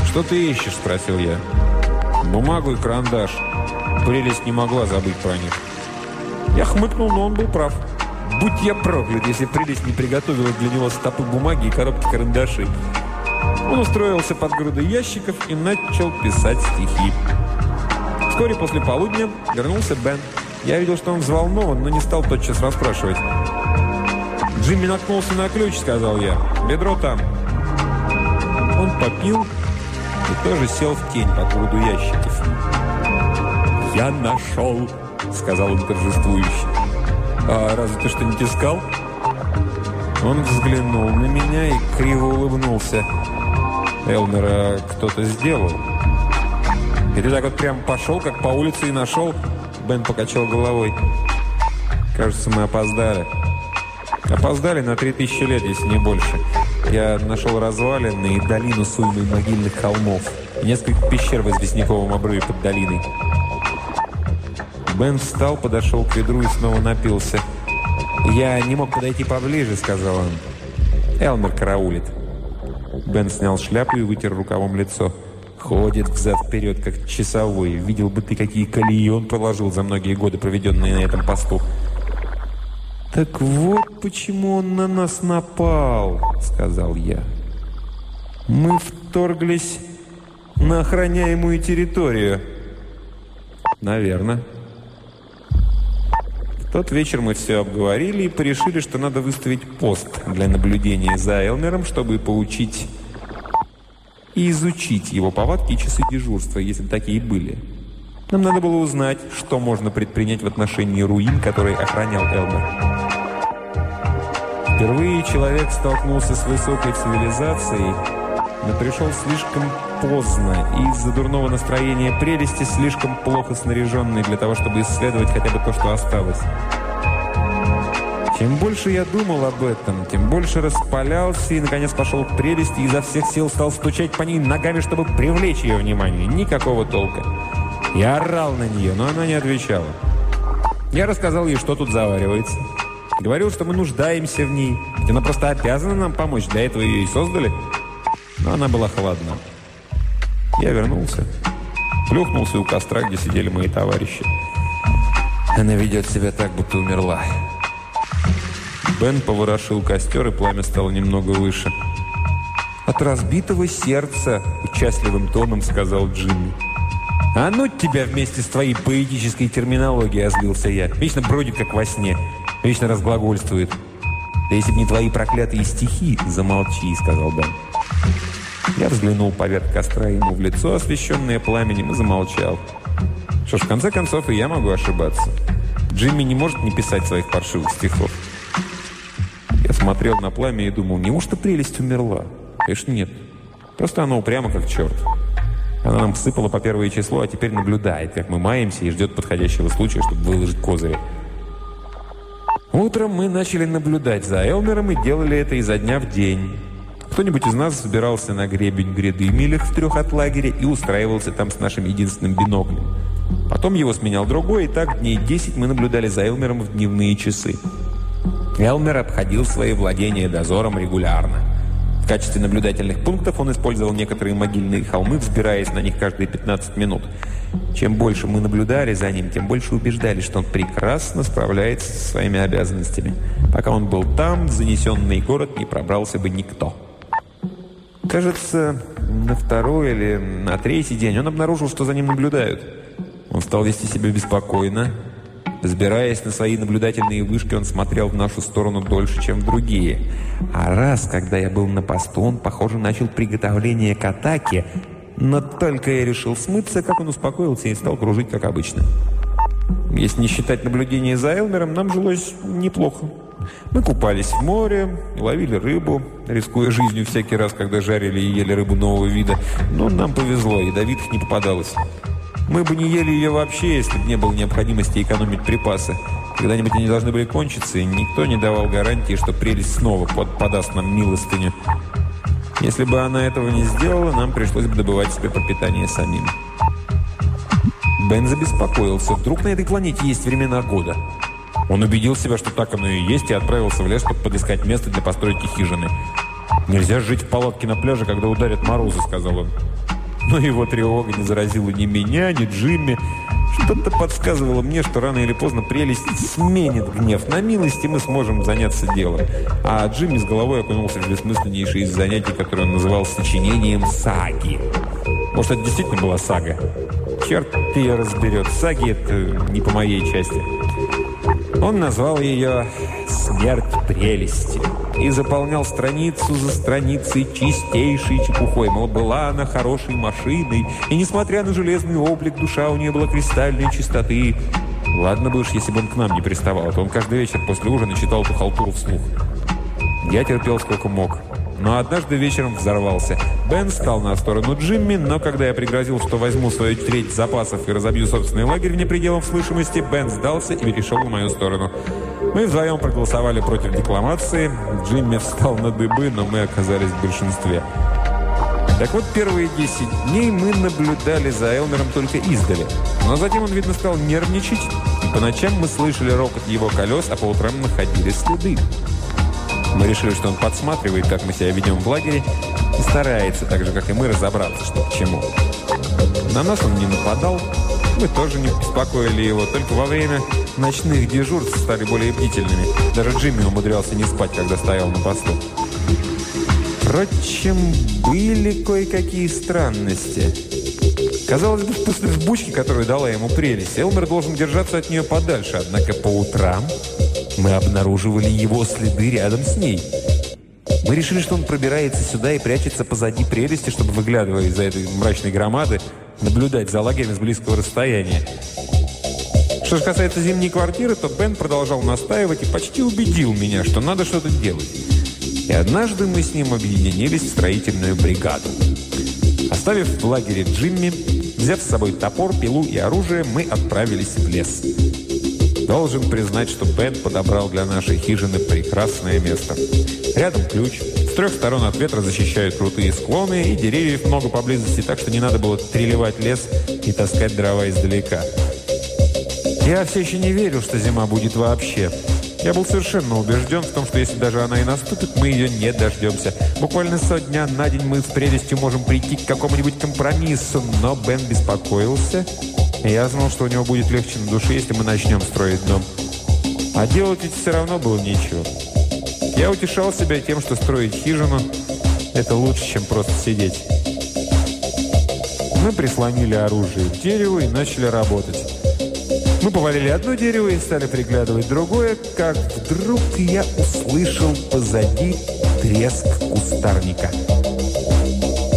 «Что ты ищешь?» – спросил я. «Бумагу и карандаш». Прелесть не могла забыть про них. Я хмыкнул, но он был прав. Будь я проклят, если прелесть не приготовила для него стопы бумаги и коробки карандашей. Он устроился под грудой ящиков и начал писать стихи. Вскоре после полудня вернулся Бен. Я видел, что он взволнован, но не стал тотчас расспрашивать. «Джимми наткнулся на ключ», — сказал я. «Бедро там». Он попил и тоже сел в тень под груду ящиков. «Я нашел!» — сказал он торжествующе. «А разве ты что-нибудь искал?» Он взглянул на меня и криво улыбнулся. «Элмера кто-то сделал». «И ты так вот прям пошел, как по улице, и нашел?» Бен покачал головой. «Кажется, мы опоздали». «Опоздали на три тысячи лет, если не больше. Я нашел развалины и долину с могильных холмов. И несколько пещер в известняковом обрыве под долиной. Бен встал, подошел к ведру и снова напился. «Я не мог подойти поближе», — сказал он. «Элмер караулит». Бен снял шляпу и вытер рукавом лицо. Ходит взад-вперед, как часовой. Видел бы ты, какие колеи он проложил за многие годы, проведенные на этом посту. «Так вот почему он на нас напал», — сказал я. «Мы вторглись на охраняемую территорию». «Наверное». Тот вечер мы все обговорили и порешили, что надо выставить пост для наблюдения за Элмером, чтобы поучить и изучить его повадки и часы дежурства, если такие были. Нам надо было узнать, что можно предпринять в отношении руин, которые охранял Элмер. Впервые человек столкнулся с высокой цивилизацией, но пришел слишком поздно и из-за дурного настроения прелести слишком плохо снаряженный для того, чтобы исследовать хотя бы то, что осталось. Чем больше я думал об этом, тем больше распалялся и, наконец, пошел к прелести и изо всех сил стал стучать по ней ногами, чтобы привлечь ее внимание. Никакого толка. Я орал на нее, но она не отвечала. Я рассказал ей, что тут заваривается. Говорил, что мы нуждаемся в ней. Ведь она просто обязана нам помочь. Для этого ее и создали. Но она была холодна. Я вернулся. Плюхнулся у костра, где сидели мои товарищи. Она ведет себя так, будто умерла. Бен поворошил костер, и пламя стало немного выше. «От разбитого сердца», — участливым тоном сказал Джимми. «А ну тебя вместе с твоей поэтической терминологией», — озлился я. «Вечно бродит, как во сне». Вечно разглагольствует. «Да если бы не твои проклятые стихи, замолчи», — сказал Бен. Я взглянул поверх костра ему в лицо, освещенное пламенем, и замолчал. Что ж, в конце концов, и я могу ошибаться. Джимми не может не писать своих паршивых стихов. Я смотрел на пламя и думал, неужто прелесть умерла? Конечно, нет. Просто она упряма, как черт. Она нам сыпала по первое число, а теперь наблюдает, как мы маемся и ждет подходящего случая, чтобы выложить козыри. Утром мы начали наблюдать за Элмером и делали это изо дня в день. Кто-нибудь из нас забирался на гребень гряды милях в трех от лагеря и устраивался там с нашим единственным биноклем. Потом его сменял другой, и так дней 10 мы наблюдали за Элмером в дневные часы. Элмер обходил свои владения дозором регулярно. В качестве наблюдательных пунктов он использовал некоторые могильные холмы, взбираясь на них каждые 15 минут. Чем больше мы наблюдали за ним, тем больше убеждались, что он прекрасно справляется со своими обязанностями. Пока он был там, занесенный город не пробрался бы никто. Кажется, на второй или на третий день он обнаружил, что за ним наблюдают. Он стал вести себя беспокойно. Взбираясь на свои наблюдательные вышки, он смотрел в нашу сторону дольше, чем в другие. А раз, когда я был на посту, он, похоже, начал приготовление к атаке, но только я решил смыться, как он успокоился и стал кружить, как обычно. Если не считать наблюдения за Элмером, нам жилось неплохо. Мы купались в море, ловили рыбу, рискуя жизнью всякий раз, когда жарили и ели рыбу нового вида. Но нам повезло, ядовитых не попадалось. Мы бы не ели ее вообще, если бы не было необходимости экономить припасы. Когда-нибудь они должны были кончиться, и никто не давал гарантии, что прелесть снова под, подаст нам милостыню. Если бы она этого не сделала, нам пришлось бы добывать себе пропитание самим. Бен забеспокоился. Вдруг на этой планете есть времена года? Он убедил себя, что так оно и есть, и отправился в лес, чтобы подыскать место для постройки хижины. «Нельзя жить в палатке на пляже, когда ударят морозы», — сказал он. Но его тревога не заразила ни меня, ни Джимми. Что-то подсказывало мне, что рано или поздно прелесть сменит гнев на милость, и мы сможем заняться делом. А Джимми с головой окунулся в бессмысленнейшее из занятий, которое он называл сочинением саги. Может, это действительно была сага? Черт ее разберет. Саги – это не по моей части. Он назвал ее «Смерть прелести» и заполнял страницу за страницей чистейшей чепухой. Мол, была она хорошей машиной, и, несмотря на железный облик, душа у нее была кристальной чистоты. Ладно бы уж, если бы он к нам не приставал, то он каждый вечер после ужина читал эту халтуру вслух. Я терпел сколько мог. Но однажды вечером взорвался. Бен стал на сторону Джимми, но когда я пригрозил, что возьму свою треть запасов и разобью собственный лагерь вне пределов слышимости, Бен сдался и перешел на мою сторону. Мы вдвоем проголосовали против декламации. Джимми встал на дыбы, но мы оказались в большинстве. Так вот, первые 10 дней мы наблюдали за Элмером только издали. Но затем он, видно, стал нервничать, и по ночам мы слышали рокот его колес, а по утрам находили следы. Мы решили, что он подсматривает, как мы себя ведем в лагере, и старается, так же, как и мы, разобраться, что к чему. На нас он не нападал, мы тоже не беспокоили его, только во время ночных дежурств стали более бдительными. Даже Джимми умудрялся не спать, когда стоял на посту. Впрочем, были кое-какие странности. Казалось бы, после взбучки, которую дала ему прелесть, Элмер должен держаться от нее подальше, однако по утрам мы обнаруживали его следы рядом с ней. Мы решили, что он пробирается сюда и прячется позади прелести, чтобы, выглядывая из-за этой мрачной громады, наблюдать за лагерем с близкого расстояния. Что же касается зимней квартиры, то Бен продолжал настаивать и почти убедил меня, что надо что-то делать. И однажды мы с ним объединились в строительную бригаду. Оставив в лагере Джимми, взяв с собой топор, пилу и оружие, мы отправились в лес. Должен признать, что Бен подобрал для нашей хижины прекрасное место. Рядом ключ. С трех сторон от ветра защищают крутые склоны, и деревьев много поблизости, так что не надо было треливать лес и таскать дрова издалека. Я все еще не верил, что зима будет вообще. Я был совершенно убежден в том, что если даже она и наступит, мы ее не дождемся. Буквально со дня на день мы с прелестью можем прийти к какому-нибудь компромиссу, но Бен беспокоился я знал, что у него будет легче на душе, если мы начнем строить дом. А делать ведь все равно было нечего. Я утешал себя тем, что строить хижину – это лучше, чем просто сидеть. Мы прислонили оружие к дереву и начали работать. Мы повалили одно дерево и стали приглядывать другое, как вдруг я услышал позади треск кустарника.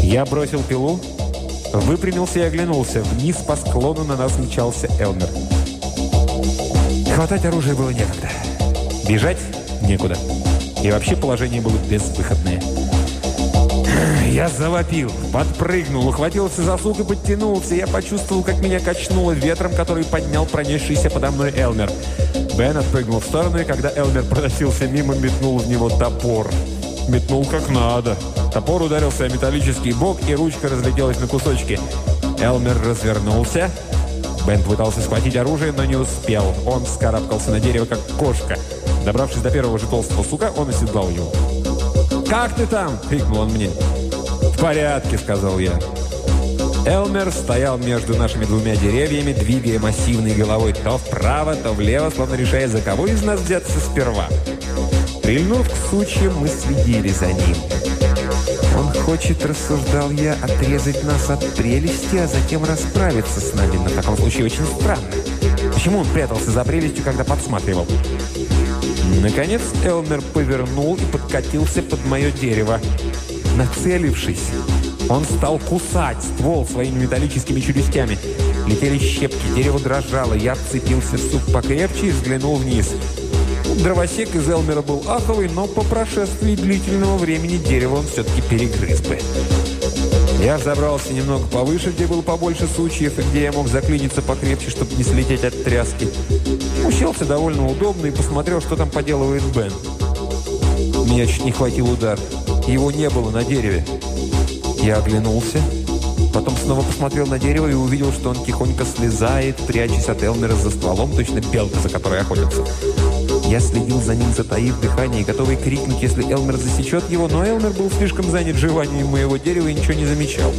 Я бросил пилу, Выпрямился и оглянулся. Вниз по склону на нас мчался Элмер. Хватать оружие было некогда. Бежать некуда. И вообще положение было безвыходное. Я завопил, подпрыгнул, ухватился за сук и подтянулся. Я почувствовал, как меня качнуло ветром, который поднял пронесшийся подо мной Элмер. Бен отпрыгнул в сторону, и когда Элмер проносился мимо, метнул в него топор. Метнул как надо. Топор ударился о металлический бок, и ручка разлетелась на кусочки. Элмер развернулся. Бент пытался схватить оружие, но не успел. Он вскарабкался на дерево, как кошка. Добравшись до первого же толстого сука, он оседлал его. «Как ты там?» – крикнул он мне. «В порядке», – сказал я. Элмер стоял между нашими двумя деревьями, двигая массивной головой то вправо, то влево, словно решая, за кого из нас взяться сперва. Прильнув к сучьям, мы следили за ним. Хочет, рассуждал я, отрезать нас от прелести, а затем расправиться с нами. В таком случае очень странно. Почему он прятался за прелестью, когда подсматривал? Наконец Элмер повернул и подкатился под мое дерево. Нацелившись, он стал кусать ствол своими металлическими челюстями. Летели щепки, дерево дрожало. Я вцепился в сук покрепче и взглянул вниз. Дровосек из Элмера был аховый, но по прошествии длительного времени дерево он все-таки перегрыз бы. Я взобрался немного повыше, где было побольше сучьев, и где я мог заклиниться покрепче, чтобы не слететь от тряски. Уселся довольно удобно и посмотрел, что там поделывает Бен. Меня чуть не хватил удар. Его не было на дереве. Я оглянулся, потом снова посмотрел на дерево и увидел, что он тихонько слезает, прячась от Элмера за стволом, точно белка, за которой охотятся. Я следил за ним, затаив дыхание, готовый крикнуть, если Элмер засечет его, но Элмер был слишком занят жеванием моего дерева и ничего не замечал.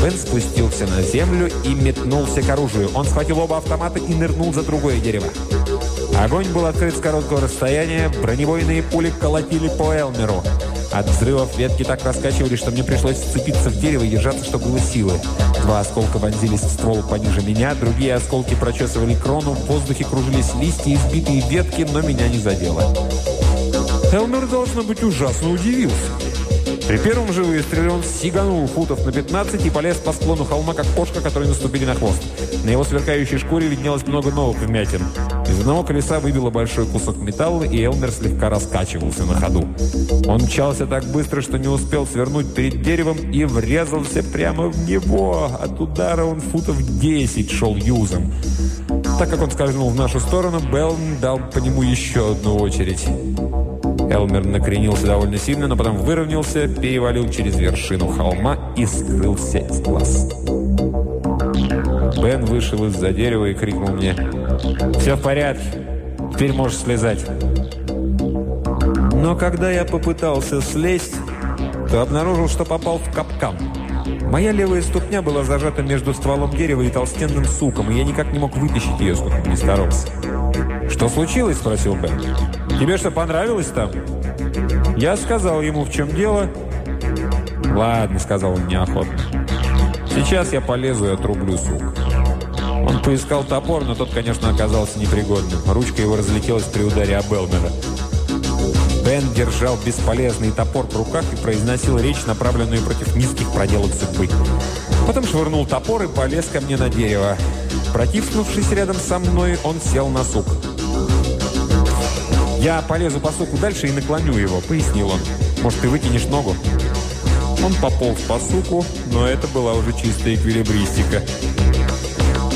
Бен спустился на землю и метнулся к оружию. Он схватил оба автомата и нырнул за другое дерево. Огонь был открыт с короткого расстояния, бронебойные пули колотили по Элмеру. От взрывов ветки так раскачивали, что мне пришлось сцепиться в дерево и держаться, чтобы было силы. Два осколка вонзились в ствол пониже меня, другие осколки прочесывали крону, в воздухе кружились листья и сбитые ветки, но меня не задело. Элмер, должно быть, ужасно удивился. При первом же выстреле он сиганул футов на 15 и полез по склону холма, как кошка, которой наступили на хвост. На его сверкающей шкуре виднелось много новых вмятин. Из одного колеса выбило большой кусок металла, и Элмер слегка раскачивался на ходу. Он мчался так быстро, что не успел свернуть перед деревом и врезался прямо в него. От удара он футов 10 шел юзом. Так как он скользнул в нашу сторону, Белн дал по нему еще одну очередь. Элмер накренился довольно сильно, но потом выровнялся, перевалил через вершину холма и скрылся из глаз. Бен вышел из-за дерева и крикнул мне «Все в порядке, теперь можешь слезать». Но когда я попытался слезть, то обнаружил, что попал в капкан. Моя левая ступня была зажата между стволом дерева и толстенным суком, и я никак не мог вытащить ее, сколько ни старался. «Что случилось?» – спросил Бен. «Тебе что, понравилось там?» Я сказал ему, в чем дело. «Ладно», – сказал он неохотно. «Сейчас я полезу и отрублю сук». Он поискал топор, но тот, конечно, оказался непригодным. Ручка его разлетелась при ударе об Элмера. Бен держал бесполезный топор в руках и произносил речь, направленную против низких проделок судьбы. Потом швырнул топор и полез ко мне на дерево. Протиснувшись рядом со мной, он сел на сук. «Я полезу по суку дальше и наклоню его», — пояснил он. «Может, ты вытянешь ногу?» Он пополз по суку, но это была уже чистая эквилибристика.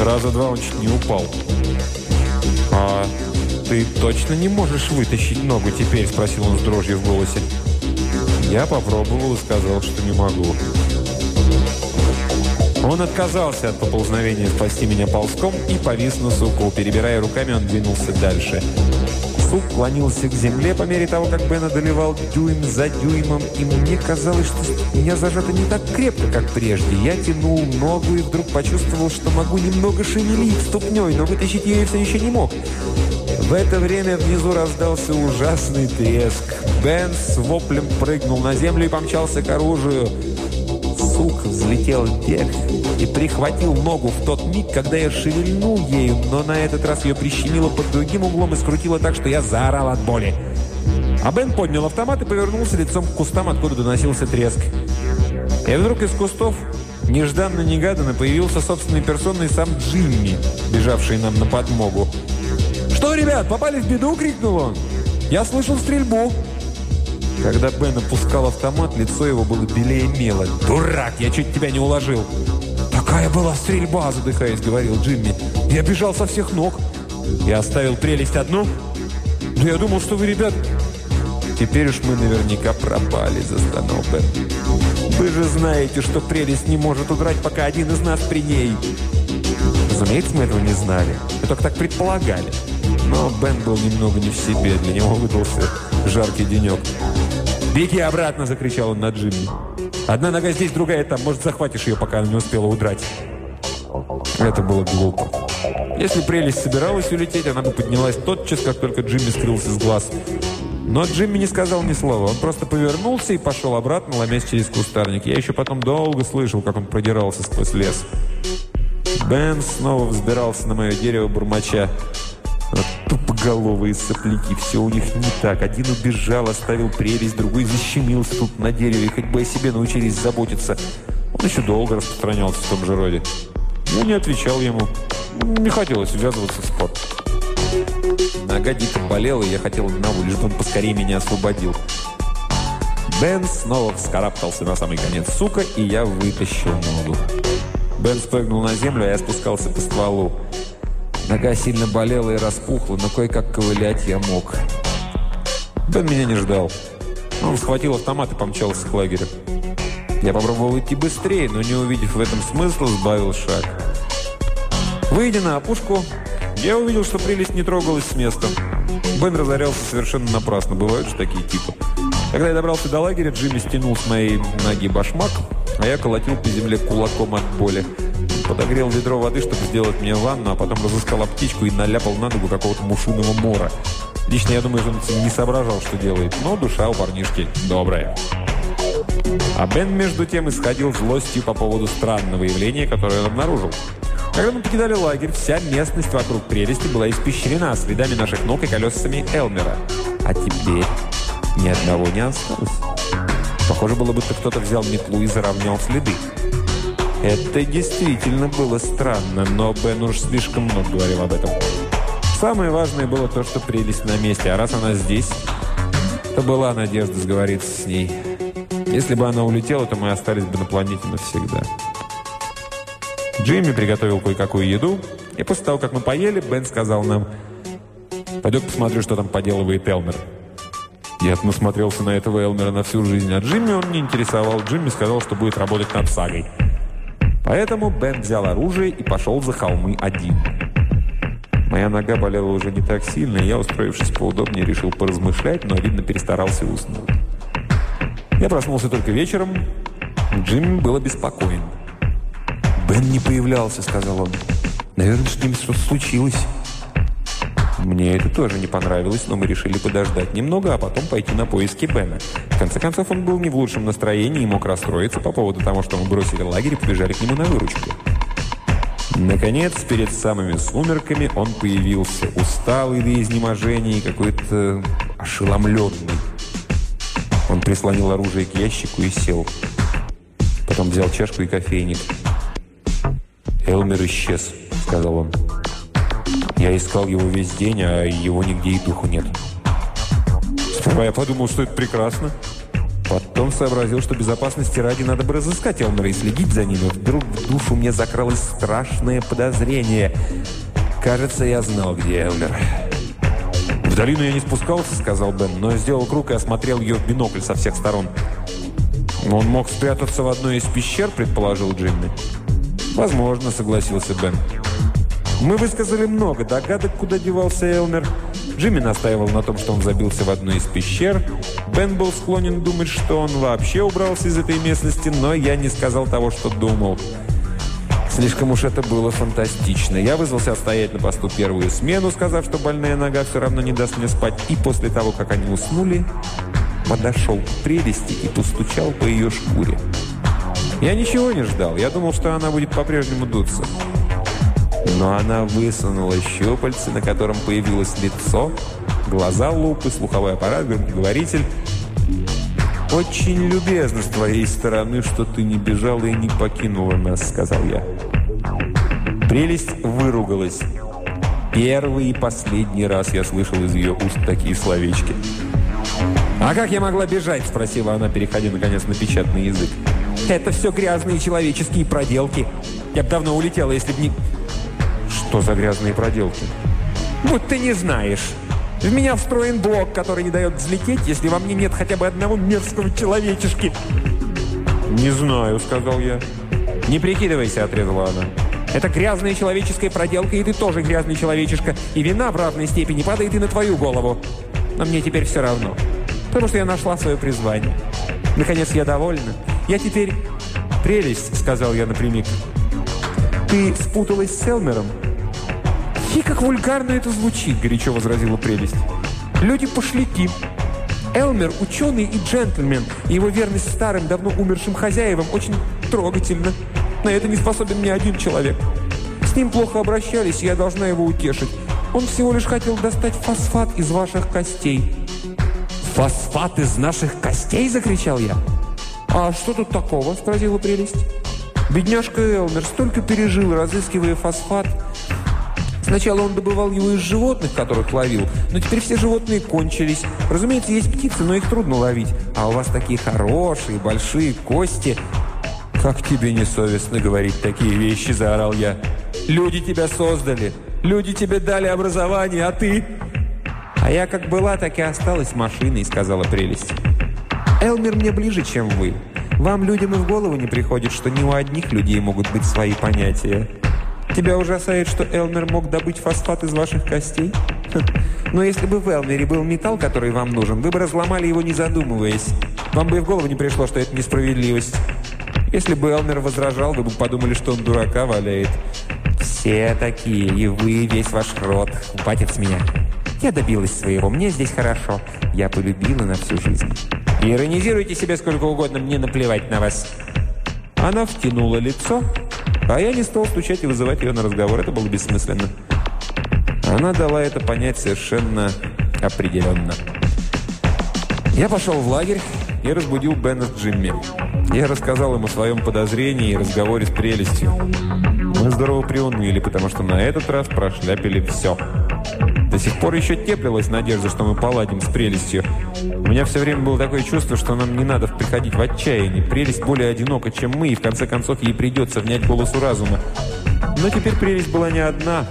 Раза два он чуть не упал. «А ты точно не можешь вытащить ногу теперь?» – спросил он с дрожью в голосе. Я попробовал и сказал, что не могу. Он отказался от поползновения спасти меня ползком и повис на суку. Перебирая руками, он двинулся дальше. Сук клонился к земле по мере того, как Бен одолевал дюйм за дюймом, и мне казалось, что меня зажато не так крепко, как прежде. Я тянул ногу и вдруг почувствовал, что могу немного шевелить ступней, но вытащить ее все еще не мог. В это время внизу раздался ужасный треск. Бен с воплем прыгнул на землю и помчался к оружию. Сук взлетел вверх и прихватил ногу в тот миг, когда я шевельнул ею, но на этот раз ее прищемило под другим углом и скрутило так, что я заорал от боли. А Бен поднял автомат и повернулся лицом к кустам, откуда доносился треск. И вдруг из кустов нежданно-негаданно появился собственной персоной сам Джимми, бежавший нам на подмогу. «Что, ребят, попали в беду?» – крикнул он. «Я слышал стрельбу!» Когда Бен опускал автомат, лицо его было белее мела. «Дурак, я чуть тебя не уложил!» «Какая была стрельба!» – задыхаясь, говорил Джимми. «Я бежал со всех ног!» «Я оставил прелесть одну?» «Да я думал, что вы, ребят...» «Теперь уж мы наверняка пропали», – застонал Бен. «Вы же знаете, что прелесть не может удрать, пока один из нас при ней». Разумеется, мы этого не знали. Мы только так предполагали. Но Бен был немного не в себе. Для него выдался жаркий денек. «Беги обратно!» – закричал он на Джимми. «Одна нога здесь, другая там. Может, захватишь ее, пока она не успела удрать». Это было глупо. Если прелесть собиралась улететь, она бы поднялась тотчас, как только Джимми скрылся с глаз. Но Джимми не сказал ни слова. Он просто повернулся и пошел обратно, ломясь через кустарник. Я еще потом долго слышал, как он продирался сквозь лес. Бен снова взбирался на мое дерево бурмача. Тупоголовые сопляки, все у них не так. Один убежал, оставил прелесть, другой защемился тут на дереве, хоть бы о себе научились заботиться. Он еще долго распространялся в том же роде. Я не отвечал ему. Не хотелось ввязываться в спор. Нога дико болела, и я хотел одного, лишь бы он поскорее меня освободил. Бен снова вскарабкался на самый конец сука, и я вытащил ногу. Бен спрыгнул на землю, а я спускался по стволу. Нога сильно болела и распухла, но кое-как ковылять я мог. Бен меня не ждал. Он схватил автомат и помчался к лагерю. Я попробовал идти быстрее, но не увидев в этом смысла, сбавил шаг. Выйдя на опушку, я увидел, что прелесть не трогалась с места. Бен разорялся совершенно напрасно. Бывают же такие типы. Когда я добрался до лагеря, Джимми стянул с моей ноги башмак, а я колотил по земле кулаком от боли. Подогрел ведро воды, чтобы сделать мне ванну, а потом разыскал аптечку и наляпал на ногу какого-то мушиного мора. Лично я думаю, что он не соображал, что делает, но душа у парнишки добрая. А Бен, между тем, исходил злостью по поводу странного явления, которое он обнаружил. Когда мы покидали лагерь, вся местность вокруг прелести была испещрена следами наших ног и колесами Элмера. А теперь ни одного не осталось. Похоже было, будто кто-то взял метлу и заровнял следы. Это действительно было странно, но Бен уж слишком много говорил об этом. Самое важное было то, что прелесть на месте, а раз она здесь, то была надежда сговориться с ней. Если бы она улетела, то мы остались бы на планете навсегда. Джимми приготовил кое-какую еду, и после того, как мы поели, Бен сказал нам, «Пойду посмотрю, что там поделывает Элмер». Я насмотрелся на этого Элмера на всю жизнь, а Джимми он не интересовал. Джимми сказал, что будет работать над сагой. Поэтому Бен взял оружие и пошел за холмы один. Моя нога болела уже не так сильно, и я, устроившись поудобнее, решил поразмышлять, но, видно, перестарался и уснул. Я проснулся только вечером. Джимми был обеспокоен. «Бен не появлялся», — сказал он. «Наверное, с ним что-то случилось». Мне это тоже не понравилось, но мы решили подождать немного, а потом пойти на поиски Бена. В конце концов, он был не в лучшем настроении и мог расстроиться по поводу того, что мы бросили лагерь и побежали к нему на выручку. Наконец, перед самыми сумерками он появился, усталый до изнеможения и какой-то ошеломленный. Он прислонил оружие к ящику и сел. Потом взял чашку и кофейник. «Элмер исчез», — сказал он. «Я искал его весь день, а его нигде и духу нет». Сперва я подумал, что это прекрасно. Потом сообразил, что безопасности ради надо бы разыскать Элмера и следить за ним. И вдруг в душу мне закралось страшное подозрение. Кажется, я знал, где Элмер. «В долину я не спускался», — сказал Бен, но сделал круг и осмотрел ее в бинокль со всех сторон. «Он мог спрятаться в одной из пещер», — предположил Джимми. «Возможно», — согласился Бен. Мы высказали много догадок, куда девался Элмер. Джимми настаивал на том, что он забился в одну из пещер. Бен был склонен думать, что он вообще убрался из этой местности, но я не сказал того, что думал. Слишком уж это было фантастично. Я вызвался отстоять на посту первую смену, сказав, что больная нога все равно не даст мне спать. И после того, как они уснули, подошел к прелести и постучал по ее шкуре. Я ничего не ждал. Я думал, что она будет по-прежнему дуться. Но она высунула щупальце, на котором появилось лицо, глаза лупы, слуховой аппарат, громкоговоритель. «Очень любезно с твоей стороны, что ты не бежала и не покинула нас», — сказал я. Прелесть выругалась. Первый и последний раз я слышал из ее уст такие словечки. «А как я могла бежать?» – спросила она, переходя наконец на печатный язык. «Это все грязные человеческие проделки. Я бы давно улетела, если бы не...» «Что за грязные проделки?» «Вот ты не знаешь. В меня встроен блок, который не дает взлететь, если во мне нет хотя бы одного мерзкого человечешки». «Не знаю», — сказал я. «Не прикидывайся», — отрезала она. «Это грязная человеческая проделка, и ты тоже грязный человечишка. И вина в равной степени падает и на твою голову. Но мне теперь все равно, потому что я нашла свое призвание. Наконец, я довольна. Я теперь...» «Прелесть», — сказал я напрямик. «Ты спуталась с Элмером?» «Фи, как вульгарно это звучит», — горячо возразила прелесть. «Люди пошляки. Элмер – ученый и джентльмен, и его верность старым, давно умершим хозяевам очень трогательна. На это не способен ни один человек. С ним плохо обращались, и я должна его утешить. Он всего лишь хотел достать фосфат из ваших костей». «Фосфат из наших костей?» – закричал я. «А что тут такого?» – спросила прелесть. Бедняжка Элмер столько пережил, разыскивая фосфат – Сначала он добывал его из животных, которых ловил, но теперь все животные кончились. Разумеется, есть птицы, но их трудно ловить. А у вас такие хорошие, большие кости. «Как тебе не совестно говорить такие вещи?» – заорал я. «Люди тебя создали, люди тебе дали образование, а ты...» «А я как была, так и осталась машиной», – сказала прелесть. «Элмер мне ближе, чем вы. Вам, людям, и в голову не приходит, что не у одних людей могут быть свои понятия». Тебя ужасает, что Элмер мог добыть фосфат из ваших костей? Но если бы в Элмере был металл, который вам нужен, вы бы разломали его, не задумываясь. Вам бы и в голову не пришло, что это несправедливость. Если бы Элмер возражал, вы бы подумали, что он дурака валяет. Все такие, и вы, весь ваш род. Хватит меня. Я добилась своего, мне здесь хорошо. Я полюбила на всю жизнь. Иронизируйте себе сколько угодно, мне наплевать на вас. Она втянула лицо, а я не стал стучать и вызывать ее на разговор. Это было бессмысленно. Она дала это понять совершенно определенно. Я пошел в лагерь и разбудил Бена с Джимми. Я рассказал им о своем подозрении и разговоре с прелестью. Мы здорово приуныли, потому что на этот раз прошляпили все. До сих пор еще теплилась надежда, что мы поладим с прелестью. У меня все время было такое чувство, что нам не надо приходить в отчаяние. Прелесть более одинока, чем мы, и в конце концов ей придется внять голосу разума. Но теперь прелесть была не одна,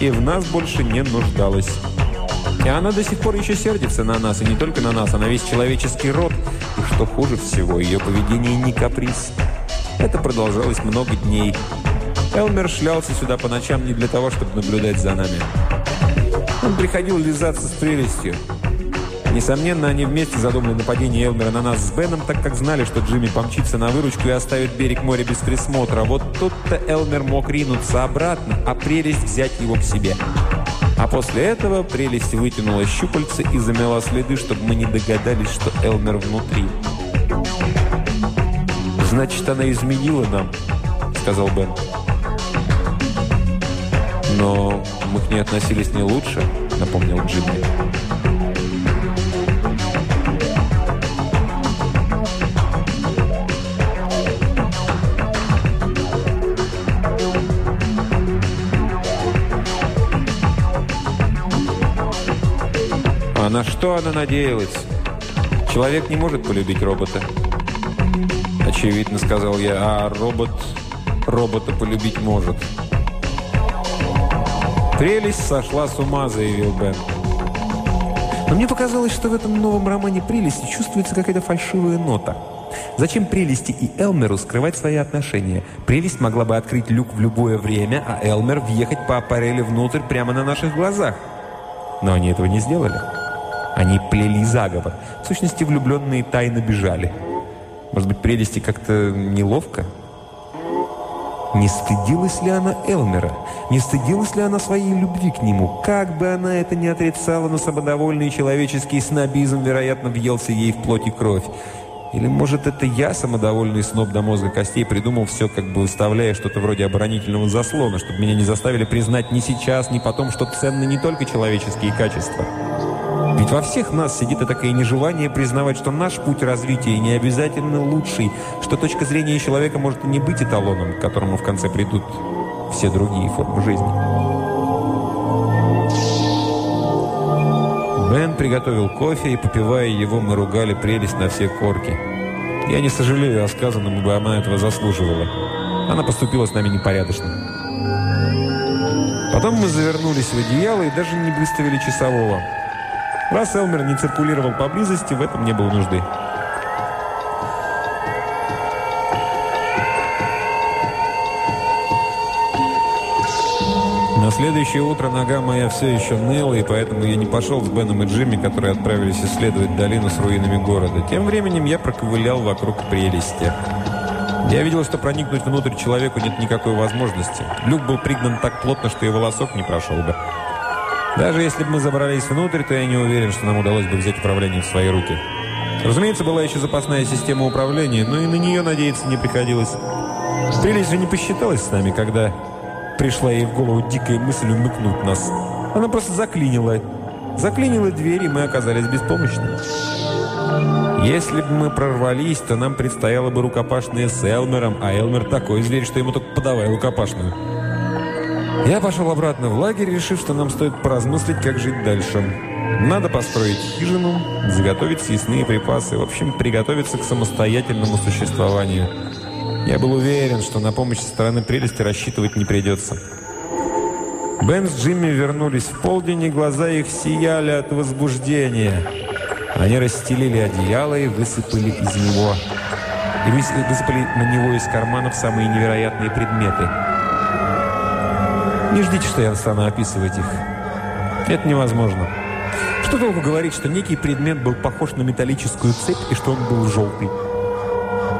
и в нас больше не нуждалась. И она до сих пор еще сердится на нас, и не только на нас, а на весь человеческий род. И что хуже всего, ее поведение не каприз. Это продолжалось много дней. Элмер шлялся сюда по ночам не для того, чтобы наблюдать за нами. Он приходил лизаться с прелестью. Несомненно, они вместе задумали нападение Элмера на нас с Беном, так как знали, что Джимми помчится на выручку и оставит берег моря без присмотра. Вот тут-то Элмер мог ринуться обратно, а прелесть взять его к себе. А после этого прелесть вытянула щупальца и замела следы, чтобы мы не догадались, что Элмер внутри. «Значит, она изменила нам», — сказал Бен. «Но мы к ней относились не лучше», — напомнил Джимми. А на что она надеялась? Человек не может полюбить робота. Очевидно, сказал я, а робот робота полюбить может. «Прелесть сошла с ума», — заявил Бен. Но мне показалось, что в этом новом романе «Прелести» чувствуется какая-то фальшивая нота. Зачем Прелести и Элмеру скрывать свои отношения? Прелесть могла бы открыть люк в любое время, а Элмер въехать по аппарели внутрь прямо на наших глазах. Но они этого не сделали. Они плели заговор. В сущности, влюбленные тайно бежали. Может быть, Прелести как-то неловко? Не стыдилась ли она Элмера? Не стыдилась ли она своей любви к нему? Как бы она это ни отрицала, но самодовольный человеческий снобизм, вероятно, въелся ей в плоть и кровь. Или, может, это я, самодовольный сноб до мозга костей, придумал все, как бы выставляя что-то вроде оборонительного заслона, чтобы меня не заставили признать ни сейчас, ни потом, что ценны не только человеческие качества. Ведь во всех нас сидит и такое нежелание признавать, что наш путь развития не обязательно лучший, что точка зрения человека может не быть эталоном, к которому в конце придут все другие формы жизни. Бен приготовил кофе, и, попивая его, мы ругали прелесть на все корки. Я не сожалею о сказанном, ибо она этого заслуживала. Она поступила с нами непорядочно. Потом мы завернулись в одеяло и даже не выставили часового. Раз Элмер не циркулировал поблизости, в этом не было нужды. На следующее утро нога моя все еще ныла, и поэтому я не пошел с Беном и Джимми, которые отправились исследовать долину с руинами города. Тем временем я проковылял вокруг прелести. Я видел, что проникнуть внутрь человеку нет никакой возможности. Люк был пригнан так плотно, что и волосок не прошел бы. Даже если бы мы забрались внутрь, то я не уверен, что нам удалось бы взять управление в свои руки. Разумеется, была еще запасная система управления, но и на нее надеяться не приходилось. Прелесть же не посчиталась с нами, когда пришла ей в голову дикая мысль умыкнуть нас. Она просто заклинила. Заклинила дверь, и мы оказались беспомощными. Если бы мы прорвались, то нам предстояло бы рукопашные с Элмером, а Элмер такой зверь, что ему только подавай рукопашную. Я пошел обратно в лагерь, решив, что нам стоит поразмыслить, как жить дальше. Надо построить хижину, заготовить съестные припасы, в общем, приготовиться к самостоятельному существованию. Я был уверен, что на помощь со стороны прелести рассчитывать не придется. Бен с Джимми вернулись в полдень, и глаза их сияли от возбуждения. Они расстелили одеяло и высыпали из него. И высыпали на него из карманов самые невероятные предметы. Не ждите, что я стану описывать их. Это невозможно. Что толку говорить, что некий предмет был похож на металлическую цепь и что он был желтый?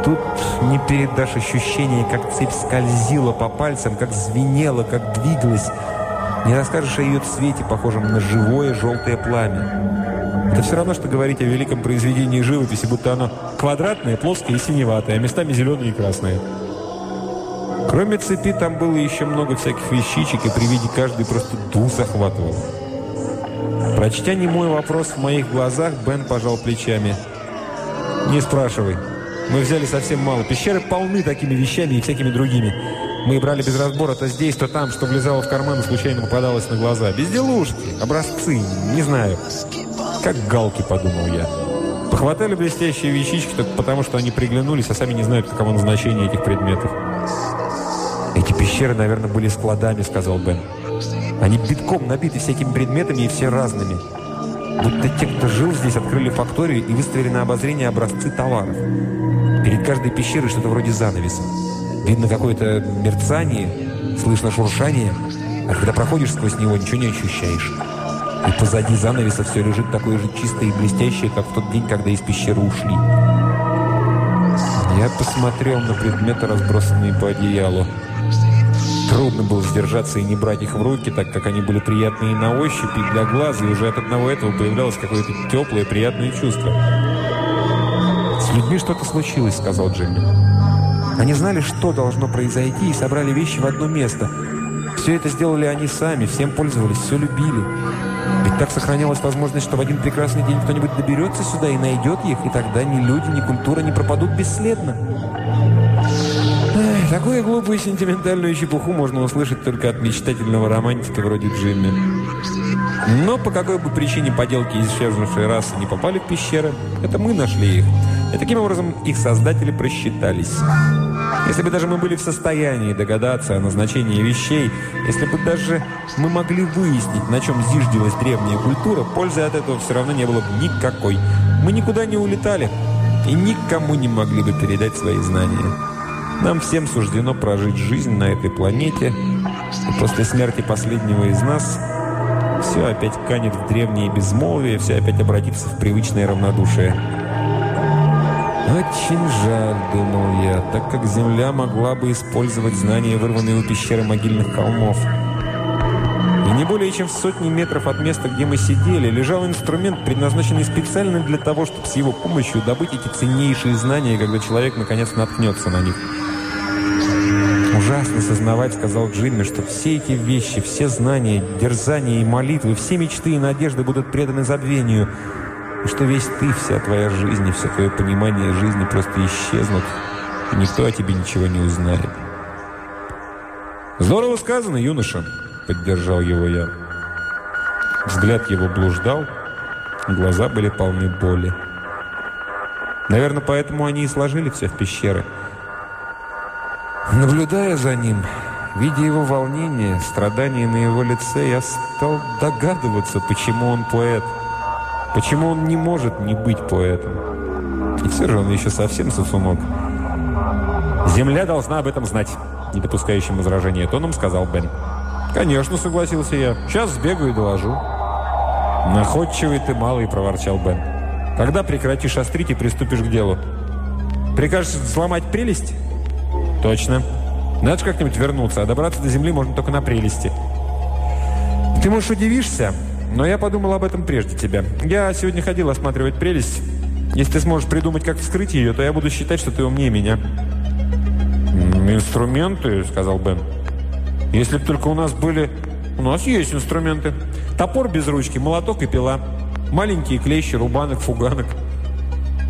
Тут не передашь ощущение, как цепь скользила по пальцам, как звенела, как двигалась. Не расскажешь о ее цвете, похожем на живое желтое пламя. Это все равно, что говорить о великом произведении живописи, будто оно квадратное, плоское и синеватое, а местами зеленое и красное. Кроме цепи, там было еще много всяких вещичек, и при виде каждой просто дух захватывал. Прочтя не мой вопрос в моих глазах, Бен пожал плечами. «Не спрашивай. Мы взяли совсем мало. Пещеры полны такими вещами и всякими другими. Мы брали без разбора то здесь, то там, что влезало в карман и случайно попадалось на глаза. Безделушки, образцы, не знаю. Как галки, подумал я. Похватали блестящие вещички только потому, что они приглянулись, а сами не знают, каково назначение этих предметов. «Эти пещеры, наверное, были складами», — сказал Бен. «Они битком набиты всякими предметами и все разными. Будто те, кто жил здесь, открыли факторию и выставили на обозрение образцы товаров. Перед каждой пещерой что-то вроде занавеса. Видно какое-то мерцание, слышно шуршание, а когда проходишь сквозь него, ничего не ощущаешь. И позади занавеса все лежит такое же чистое и блестящее, как в тот день, когда из пещеры ушли. Я посмотрел на предметы, разбросанные по одеялу. Трудно было сдержаться и не брать их в руки, так как они были приятные на ощупь и для глаза, и уже от одного этого появлялось какое-то теплое, приятное чувство. «С людьми что-то случилось», — сказал Джимми. «Они знали, что должно произойти, и собрали вещи в одно место. Все это сделали они сами, всем пользовались, все любили. Ведь так сохранялась возможность, что в один прекрасный день кто-нибудь доберется сюда и найдет их, и тогда ни люди, ни культура не пропадут бесследно». Такую глупую сентиментальную чепуху можно услышать только от мечтательного романтика вроде Джимми. Но по какой бы причине поделки исчезнувшей расы не попали в пещеры, это мы нашли их. И таким образом их создатели просчитались. Если бы даже мы были в состоянии догадаться о назначении вещей, если бы даже мы могли выяснить, на чем зиждилась древняя культура, пользы от этого все равно не было бы никакой. Мы никуда не улетали и никому не могли бы передать свои знания. Нам всем суждено прожить жизнь на этой планете, и после смерти последнего из нас все опять канет в древнее безмолвие, все опять обратится в привычное равнодушие. «Очень жаль», — думал я, так как Земля могла бы использовать знания, вырванные у пещеры могильных холмов. Более чем в сотни метров от места, где мы сидели, лежал инструмент, предназначенный специально для того, чтобы с его помощью добыть эти ценнейшие знания, когда человек наконец наткнется на них. «Ужасно сознавать», — сказал Джимми, «что все эти вещи, все знания, дерзания и молитвы, все мечты и надежды будут преданы забвению, и что весь ты, вся твоя жизнь и все твое понимание жизни просто исчезнут, и никто о тебе ничего не узнает». «Здорово сказано, юноша», — поддержал его я. Взгляд его блуждал, глаза были полны боли. Наверное, поэтому они и сложили все в пещеры — Наблюдая за ним, видя его волнение, страдания на его лице, я стал догадываться, почему он поэт. Почему он не может не быть поэтом? И все же он еще совсем сосунок. «Земля должна об этом знать», – не допускающим возражения тоном сказал Бен. «Конечно», – согласился я. «Сейчас сбегаю и доложу». «Находчивый ты малый», – проворчал Бен. «Когда прекратишь острить и приступишь к делу?» «Прикажешь сломать прелесть?» «Точно. Надо же как-нибудь вернуться, а добраться до земли можно только на прелести». «Ты, можешь, удивишься, но я подумал об этом прежде тебя. Я сегодня ходил осматривать прелесть. Если ты сможешь придумать, как вскрыть ее, то я буду считать, что ты умнее меня». «Инструменты», — сказал Бен. «Если бы только у нас были...» «У нас есть инструменты. Топор без ручки, молоток и пила. Маленькие клещи, рубанок, фуганок».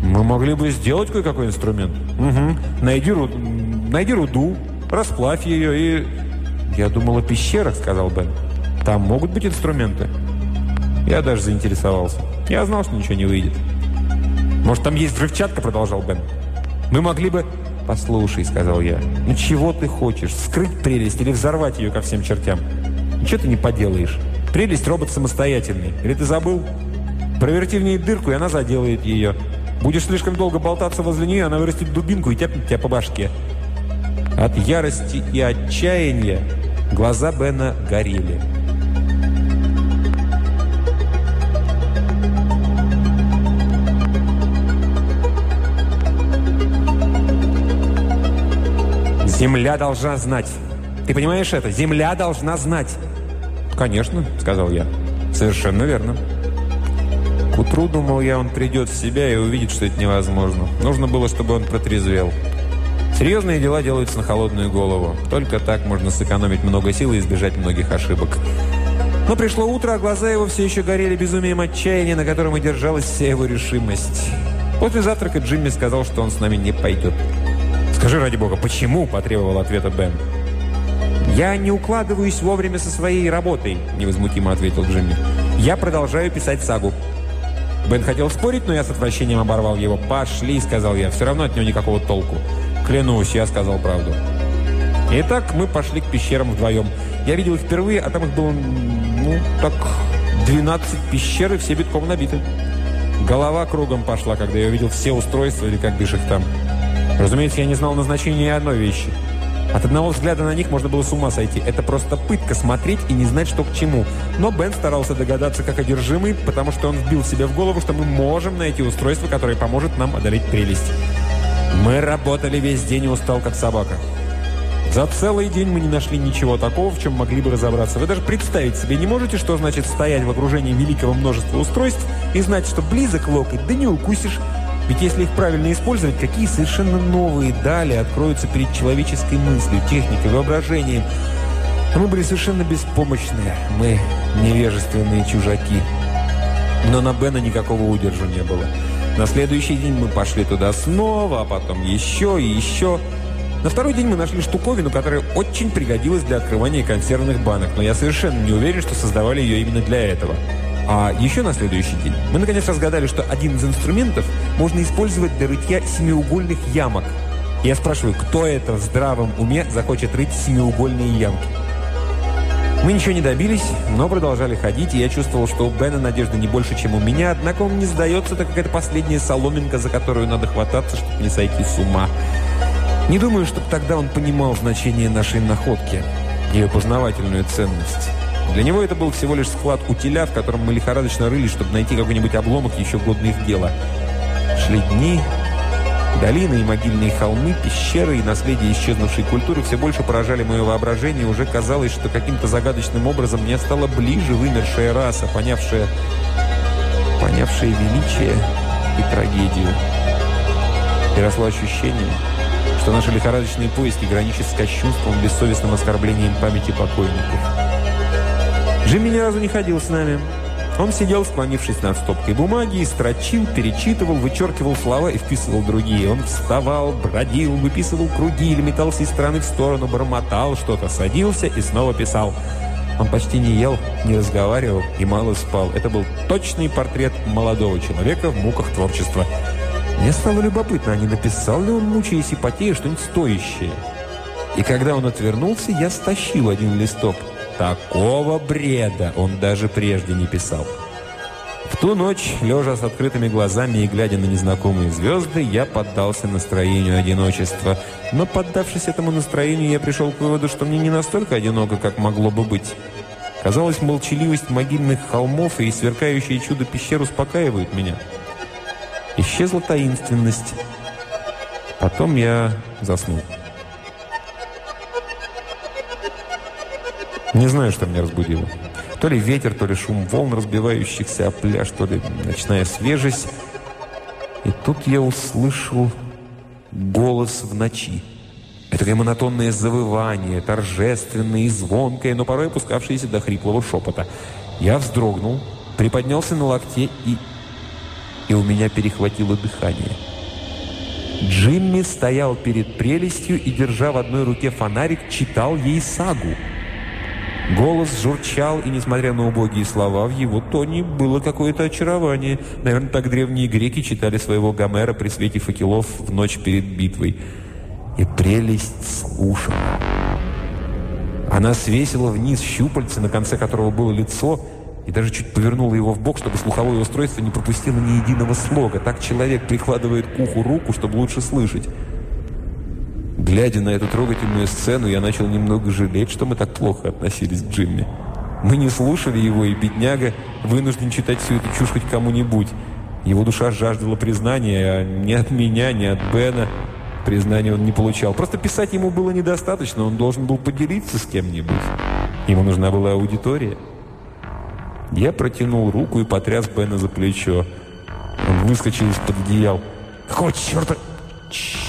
«Мы могли бы сделать кое-какой инструмент». «Угу. Найди, ру... Найди руду, расплавь ее и...» «Я думал о пещерах», — сказал Бен. «Там могут быть инструменты». Я даже заинтересовался. Я знал, что ничего не выйдет. «Может, там есть взрывчатка?» – продолжал Бен. «Мы могли бы...» «Послушай», – сказал я. «Ну чего ты хочешь? Скрыть прелесть или взорвать ее ко всем чертям? Ничего ты не поделаешь. Прелесть – робот самостоятельный. Или ты забыл? Проверти в ней дырку, и она заделает ее. Будешь слишком долго болтаться возле нее, она вырастет дубинку и тяпнет тебя по башке». От ярости и отчаяния глаза Бена горели. Земля должна знать. Ты понимаешь это? Земля должна знать. Конечно, сказал я. Совершенно верно. К утру, думал я, он придет в себя и увидит, что это невозможно. Нужно было, чтобы он протрезвел. Серьезные дела делаются на холодную голову. Только так можно сэкономить много сил и избежать многих ошибок. Но пришло утро, а глаза его все еще горели безумием отчаяния, на котором и держалась вся его решимость. После завтрака Джимми сказал, что он с нами не пойдет. «Скажи, ради бога, почему?» – потребовал ответа Бен. «Я не укладываюсь вовремя со своей работой», – невозмутимо ответил Джимми. «Я продолжаю писать сагу». Бен хотел спорить, но я с отвращением оборвал его. «Пошли», – сказал я, – «все равно от него никакого толку». «Клянусь, я сказал правду». Итак, мы пошли к пещерам вдвоем. Я видел их впервые, а там их было, ну, так, 12 пещер, и все битком набиты. Голова кругом пошла, когда я увидел все устройства, или как их там. Разумеется, я не знал назначения одной вещи. От одного взгляда на них можно было с ума сойти. Это просто пытка смотреть и не знать, что к чему. Но Бен старался догадаться как одержимый, потому что он вбил себе в голову, что мы можем найти устройство, которое поможет нам одолеть прелесть. Мы работали весь день и устал, как собака. За целый день мы не нашли ничего такого, в чем могли бы разобраться. Вы даже представить себе не можете, что значит стоять в окружении великого множества устройств и знать, что близок локоть, да не укусишь, ведь если их правильно использовать, какие совершенно новые дали откроются перед человеческой мыслью, техникой, воображением. Мы были совершенно беспомощные. Мы невежественные чужаки. Но на Бена никакого удержу не было. На следующий день мы пошли туда снова, а потом еще и еще. На второй день мы нашли штуковину, которая очень пригодилась для открывания консервных банок, но я совершенно не уверен, что создавали ее именно для этого. А еще на следующий день мы наконец разгадали, что один из инструментов можно использовать для рытья семиугольных ямок. Я спрашиваю, кто это в здравом уме захочет рыть семиугольные ямки? Мы ничего не добились, но продолжали ходить, и я чувствовал, что у Бена надежды не больше, чем у меня, однако он не сдается, так как это последняя соломинка, за которую надо хвататься, чтобы не сойти с ума. Не думаю, чтобы тогда он понимал значение нашей находки, ее познавательную ценность. Для него это был всего лишь склад утиля, в котором мы лихорадочно рылись, чтобы найти какой-нибудь обломок еще годный их дела. Шли дни, долины и могильные холмы, пещеры и наследие исчезнувшей культуры все больше поражали мое воображение, уже казалось, что каким-то загадочным образом мне стала ближе вымершая раса, понявшая, понявшая величие и трагедию. И росло ощущение, что наши лихорадочные поиски граничат с кощунством, бессовестным оскорблением памяти покойников. Джимми ни разу не ходил с нами. Он сидел, склонившись над стопкой бумаги, и строчил, перечитывал, вычеркивал слова и вписывал другие. Он вставал, бродил, выписывал круги или метался из стороны в сторону, бормотал что-то, садился и снова писал. Он почти не ел, не разговаривал и мало спал. Это был точный портрет молодого человека в муках творчества. Мне стало любопытно, а не написал ли он, мучаясь и потея, что-нибудь стоящее. И когда он отвернулся, я стащил один листок – Такого бреда он даже прежде не писал. В ту ночь, лежа с открытыми глазами и глядя на незнакомые звезды, я поддался настроению одиночества. Но, поддавшись этому настроению, я пришел к выводу, что мне не настолько одиноко, как могло бы быть. Казалось, молчаливость могильных холмов и сверкающее чудо пещер успокаивают меня. Исчезла таинственность. Потом я заснул. Не знаю, что меня разбудило. То ли ветер, то ли шум волн, разбивающихся о пляж, то ли ночная свежесть. И тут я услышал голос в ночи. Это монотонное завывание, торжественное и звонкое, но порой опускавшееся до хриплого шепота. Я вздрогнул, приподнялся на локте и... И у меня перехватило дыхание. Джимми стоял перед прелестью и, держа в одной руке фонарик, читал ей сагу. Голос журчал, и, несмотря на убогие слова, в его тоне было какое-то очарование. Наверное, так древние греки читали своего Гомера при свете факелов в ночь перед битвой. И прелесть слушала. Она свесила вниз щупальце, на конце которого было лицо, и даже чуть повернула его в бок, чтобы слуховое устройство не пропустило ни единого слога. Так человек прикладывает к уху руку, чтобы лучше слышать. Глядя на эту трогательную сцену, я начал немного жалеть, что мы так плохо относились к Джимми. Мы не слушали его, и бедняга вынужден читать всю эту чушь хоть кому-нибудь. Его душа жаждала признания, а ни от меня, ни от Бена признания он не получал. Просто писать ему было недостаточно, он должен был поделиться с кем-нибудь. Ему нужна была аудитория. Я протянул руку и потряс Бена за плечо. Он выскочил из-под одеял. «Какого черта?» Чш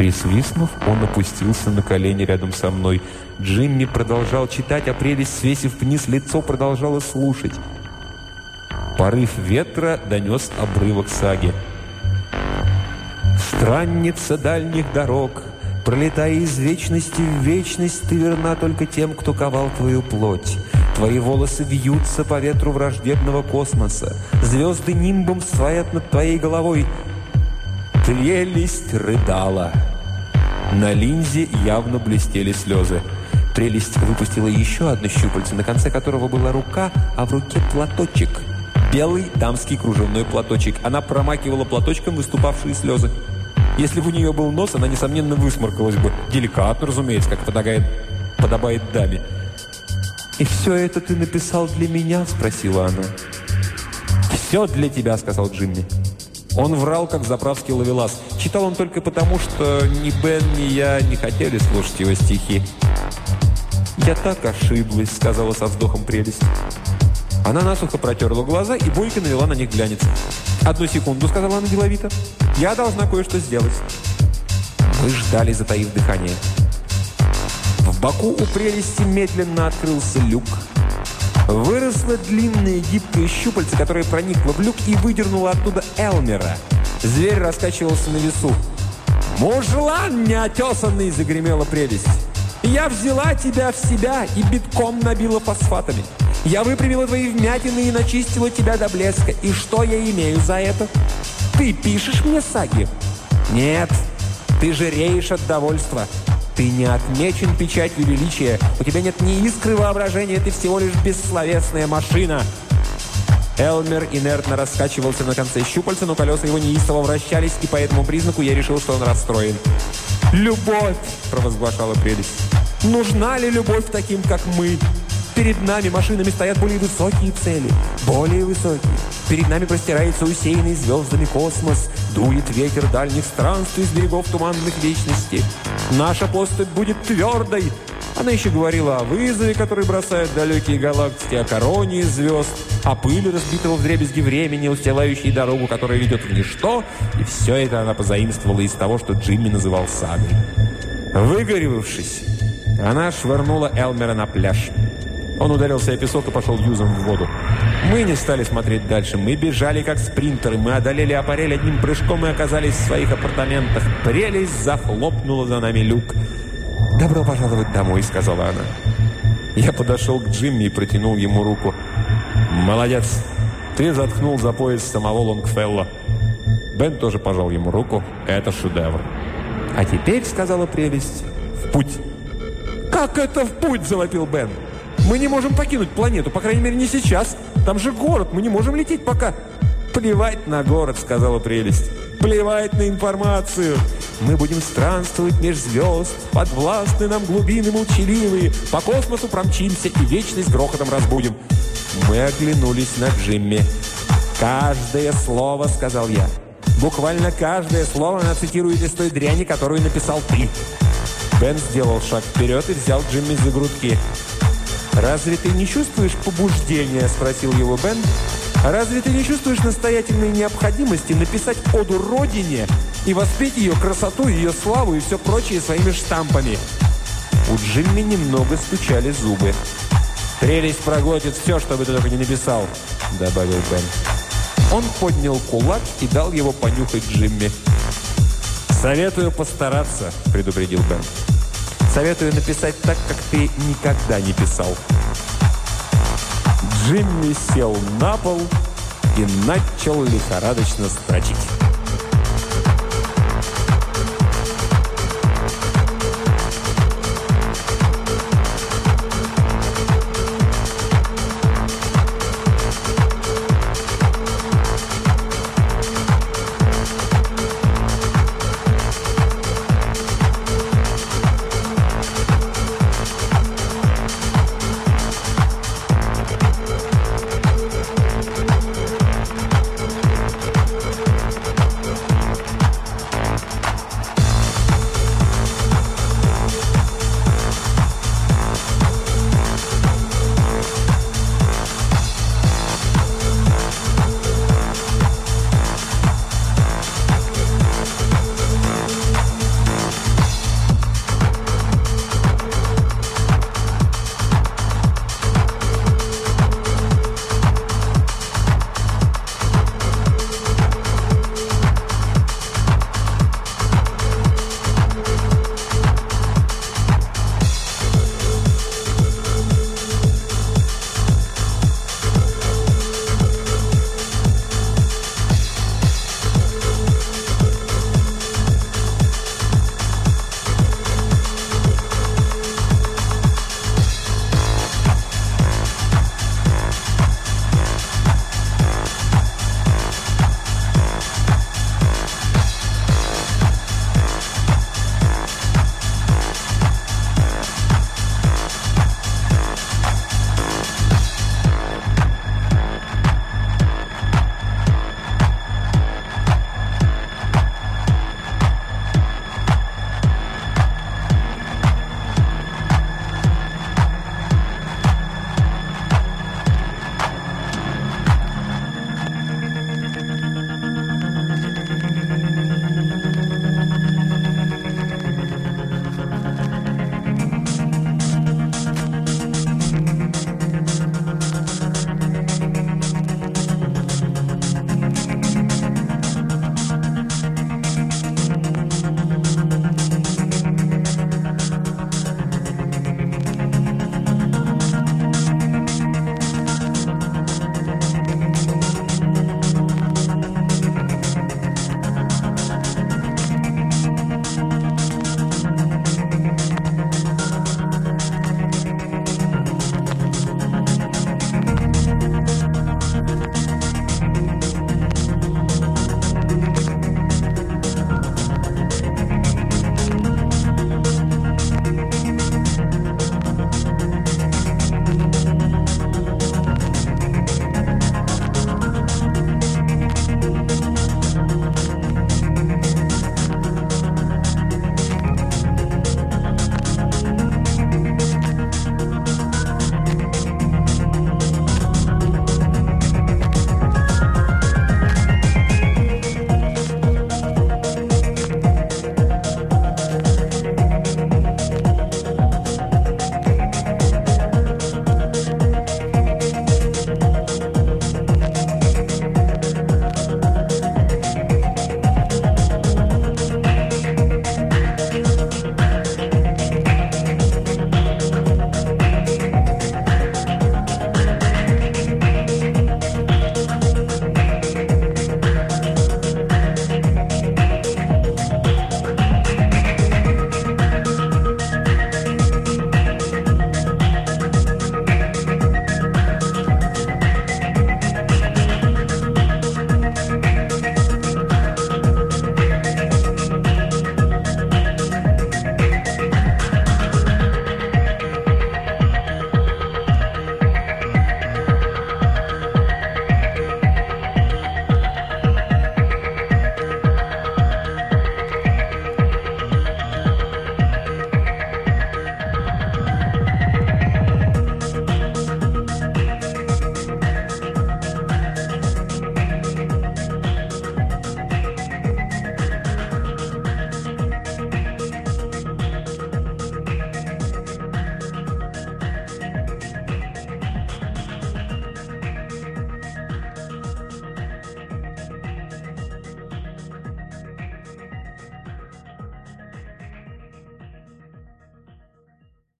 Присвистнув, он опустился на колени рядом со мной. Джимми продолжал читать, а прелесть, свесив вниз лицо, продолжала слушать. Порыв ветра донес обрывок саги. «Странница дальних дорог, пролетая из вечности в вечность, ты верна только тем, кто ковал твою плоть». Твои волосы вьются по ветру враждебного космоса. Звезды нимбом стоят над твоей головой. Прелесть рыдала. На линзе явно блестели слезы. Прелесть выпустила еще одно щупальце, на конце которого была рука, а в руке платочек. Белый дамский кружевной платочек. Она промакивала платочком выступавшие слезы. Если бы у нее был нос, она, несомненно, высморкалась бы. Деликатно, разумеется, как подобает, подобает даме. «И все это ты написал для меня?» – спросила она. «Все для тебя», – сказал Джимми. Он врал, как заправский ловелас. Читал он только потому, что ни Бен, ни я не хотели слушать его стихи. «Я так ошиблась», — сказала со вздохом прелесть. Она насухо протерла глаза и бойко навела на них глянец. «Одну секунду», — сказала она деловито. «Я должна кое-что сделать». Мы ждали, затаив дыхание. В боку у прелести медленно открылся люк. Выросло длинное гибкое щупальце, которое проникло в люк и выдернуло оттуда Элмера. Зверь раскачивался на весу. «Мужлан неотесанный!» – загремела прелесть. «Я взяла тебя в себя и битком набила фосфатами. Я выпрямила твои вмятины и начистила тебя до блеска. И что я имею за это? Ты пишешь мне саги?» «Нет, ты жиреешь от довольства. Ты не отмечен печатью величия. У тебя нет ни искры воображения, ты всего лишь бессловесная машина. Элмер инертно раскачивался на конце щупальца, но колеса его неистово вращались, и по этому признаку я решил, что он расстроен. «Любовь!» – провозглашала прелесть. «Нужна ли любовь таким, как мы?» Перед нами машинами стоят более высокие цели, более высокие. Перед нами простирается усеянный звездами космос, дует ветер дальних странствий с берегов туманных вечностей. Наша поступь будет твердой. Она еще говорила о вызове, который бросают далекие галактики, о короне звезд, о пыли разбитого в дребезги времени, устилающей дорогу, которая ведет в ничто, и все это она позаимствовала из того, что Джимми называл сагой. Выгоревавшись, она швырнула Элмера на пляж. Он ударился о песок и пошел юзом в воду. Мы не стали смотреть дальше. Мы бежали, как спринтеры. Мы одолели аппарель одним прыжком и оказались в своих апартаментах. Прелесть захлопнула за нами люк. «Добро пожаловать домой», — сказала она. Я подошел к Джимми и протянул ему руку. «Молодец! Ты заткнул за пояс самого Лонгфелла». Бен тоже пожал ему руку. «Это шедевр». «А теперь», — сказала прелесть, — «в путь». «Как это в путь?» — завопил Бен. Мы не можем покинуть планету, по крайней мере, не сейчас. Там же город, мы не можем лететь пока». «Плевать на город», — сказала прелесть. «Плевать на информацию. Мы будем странствовать меж звезд, подвластны нам глубины молчаливые, по космосу промчимся и вечность грохотом разбудим». Мы оглянулись на Джимми. «Каждое слово», — сказал я. «Буквально каждое слово она цитирует из той дряни, которую написал ты». Бен сделал шаг вперед и взял Джимми за грудки. «Разве ты не чувствуешь побуждения?» – спросил его Бен. «Разве ты не чувствуешь настоятельной необходимости написать оду Родине и воспеть ее красоту, ее славу и все прочее своими штампами?» У Джимми немного стучали зубы. «Прелесть проглотит все, что бы ты только не написал», – добавил Бен. Он поднял кулак и дал его понюхать Джимми. «Советую постараться», – предупредил Бен. «Советую написать так, как ты никогда не писал». Джимми сел на пол и начал лихорадочно строчить.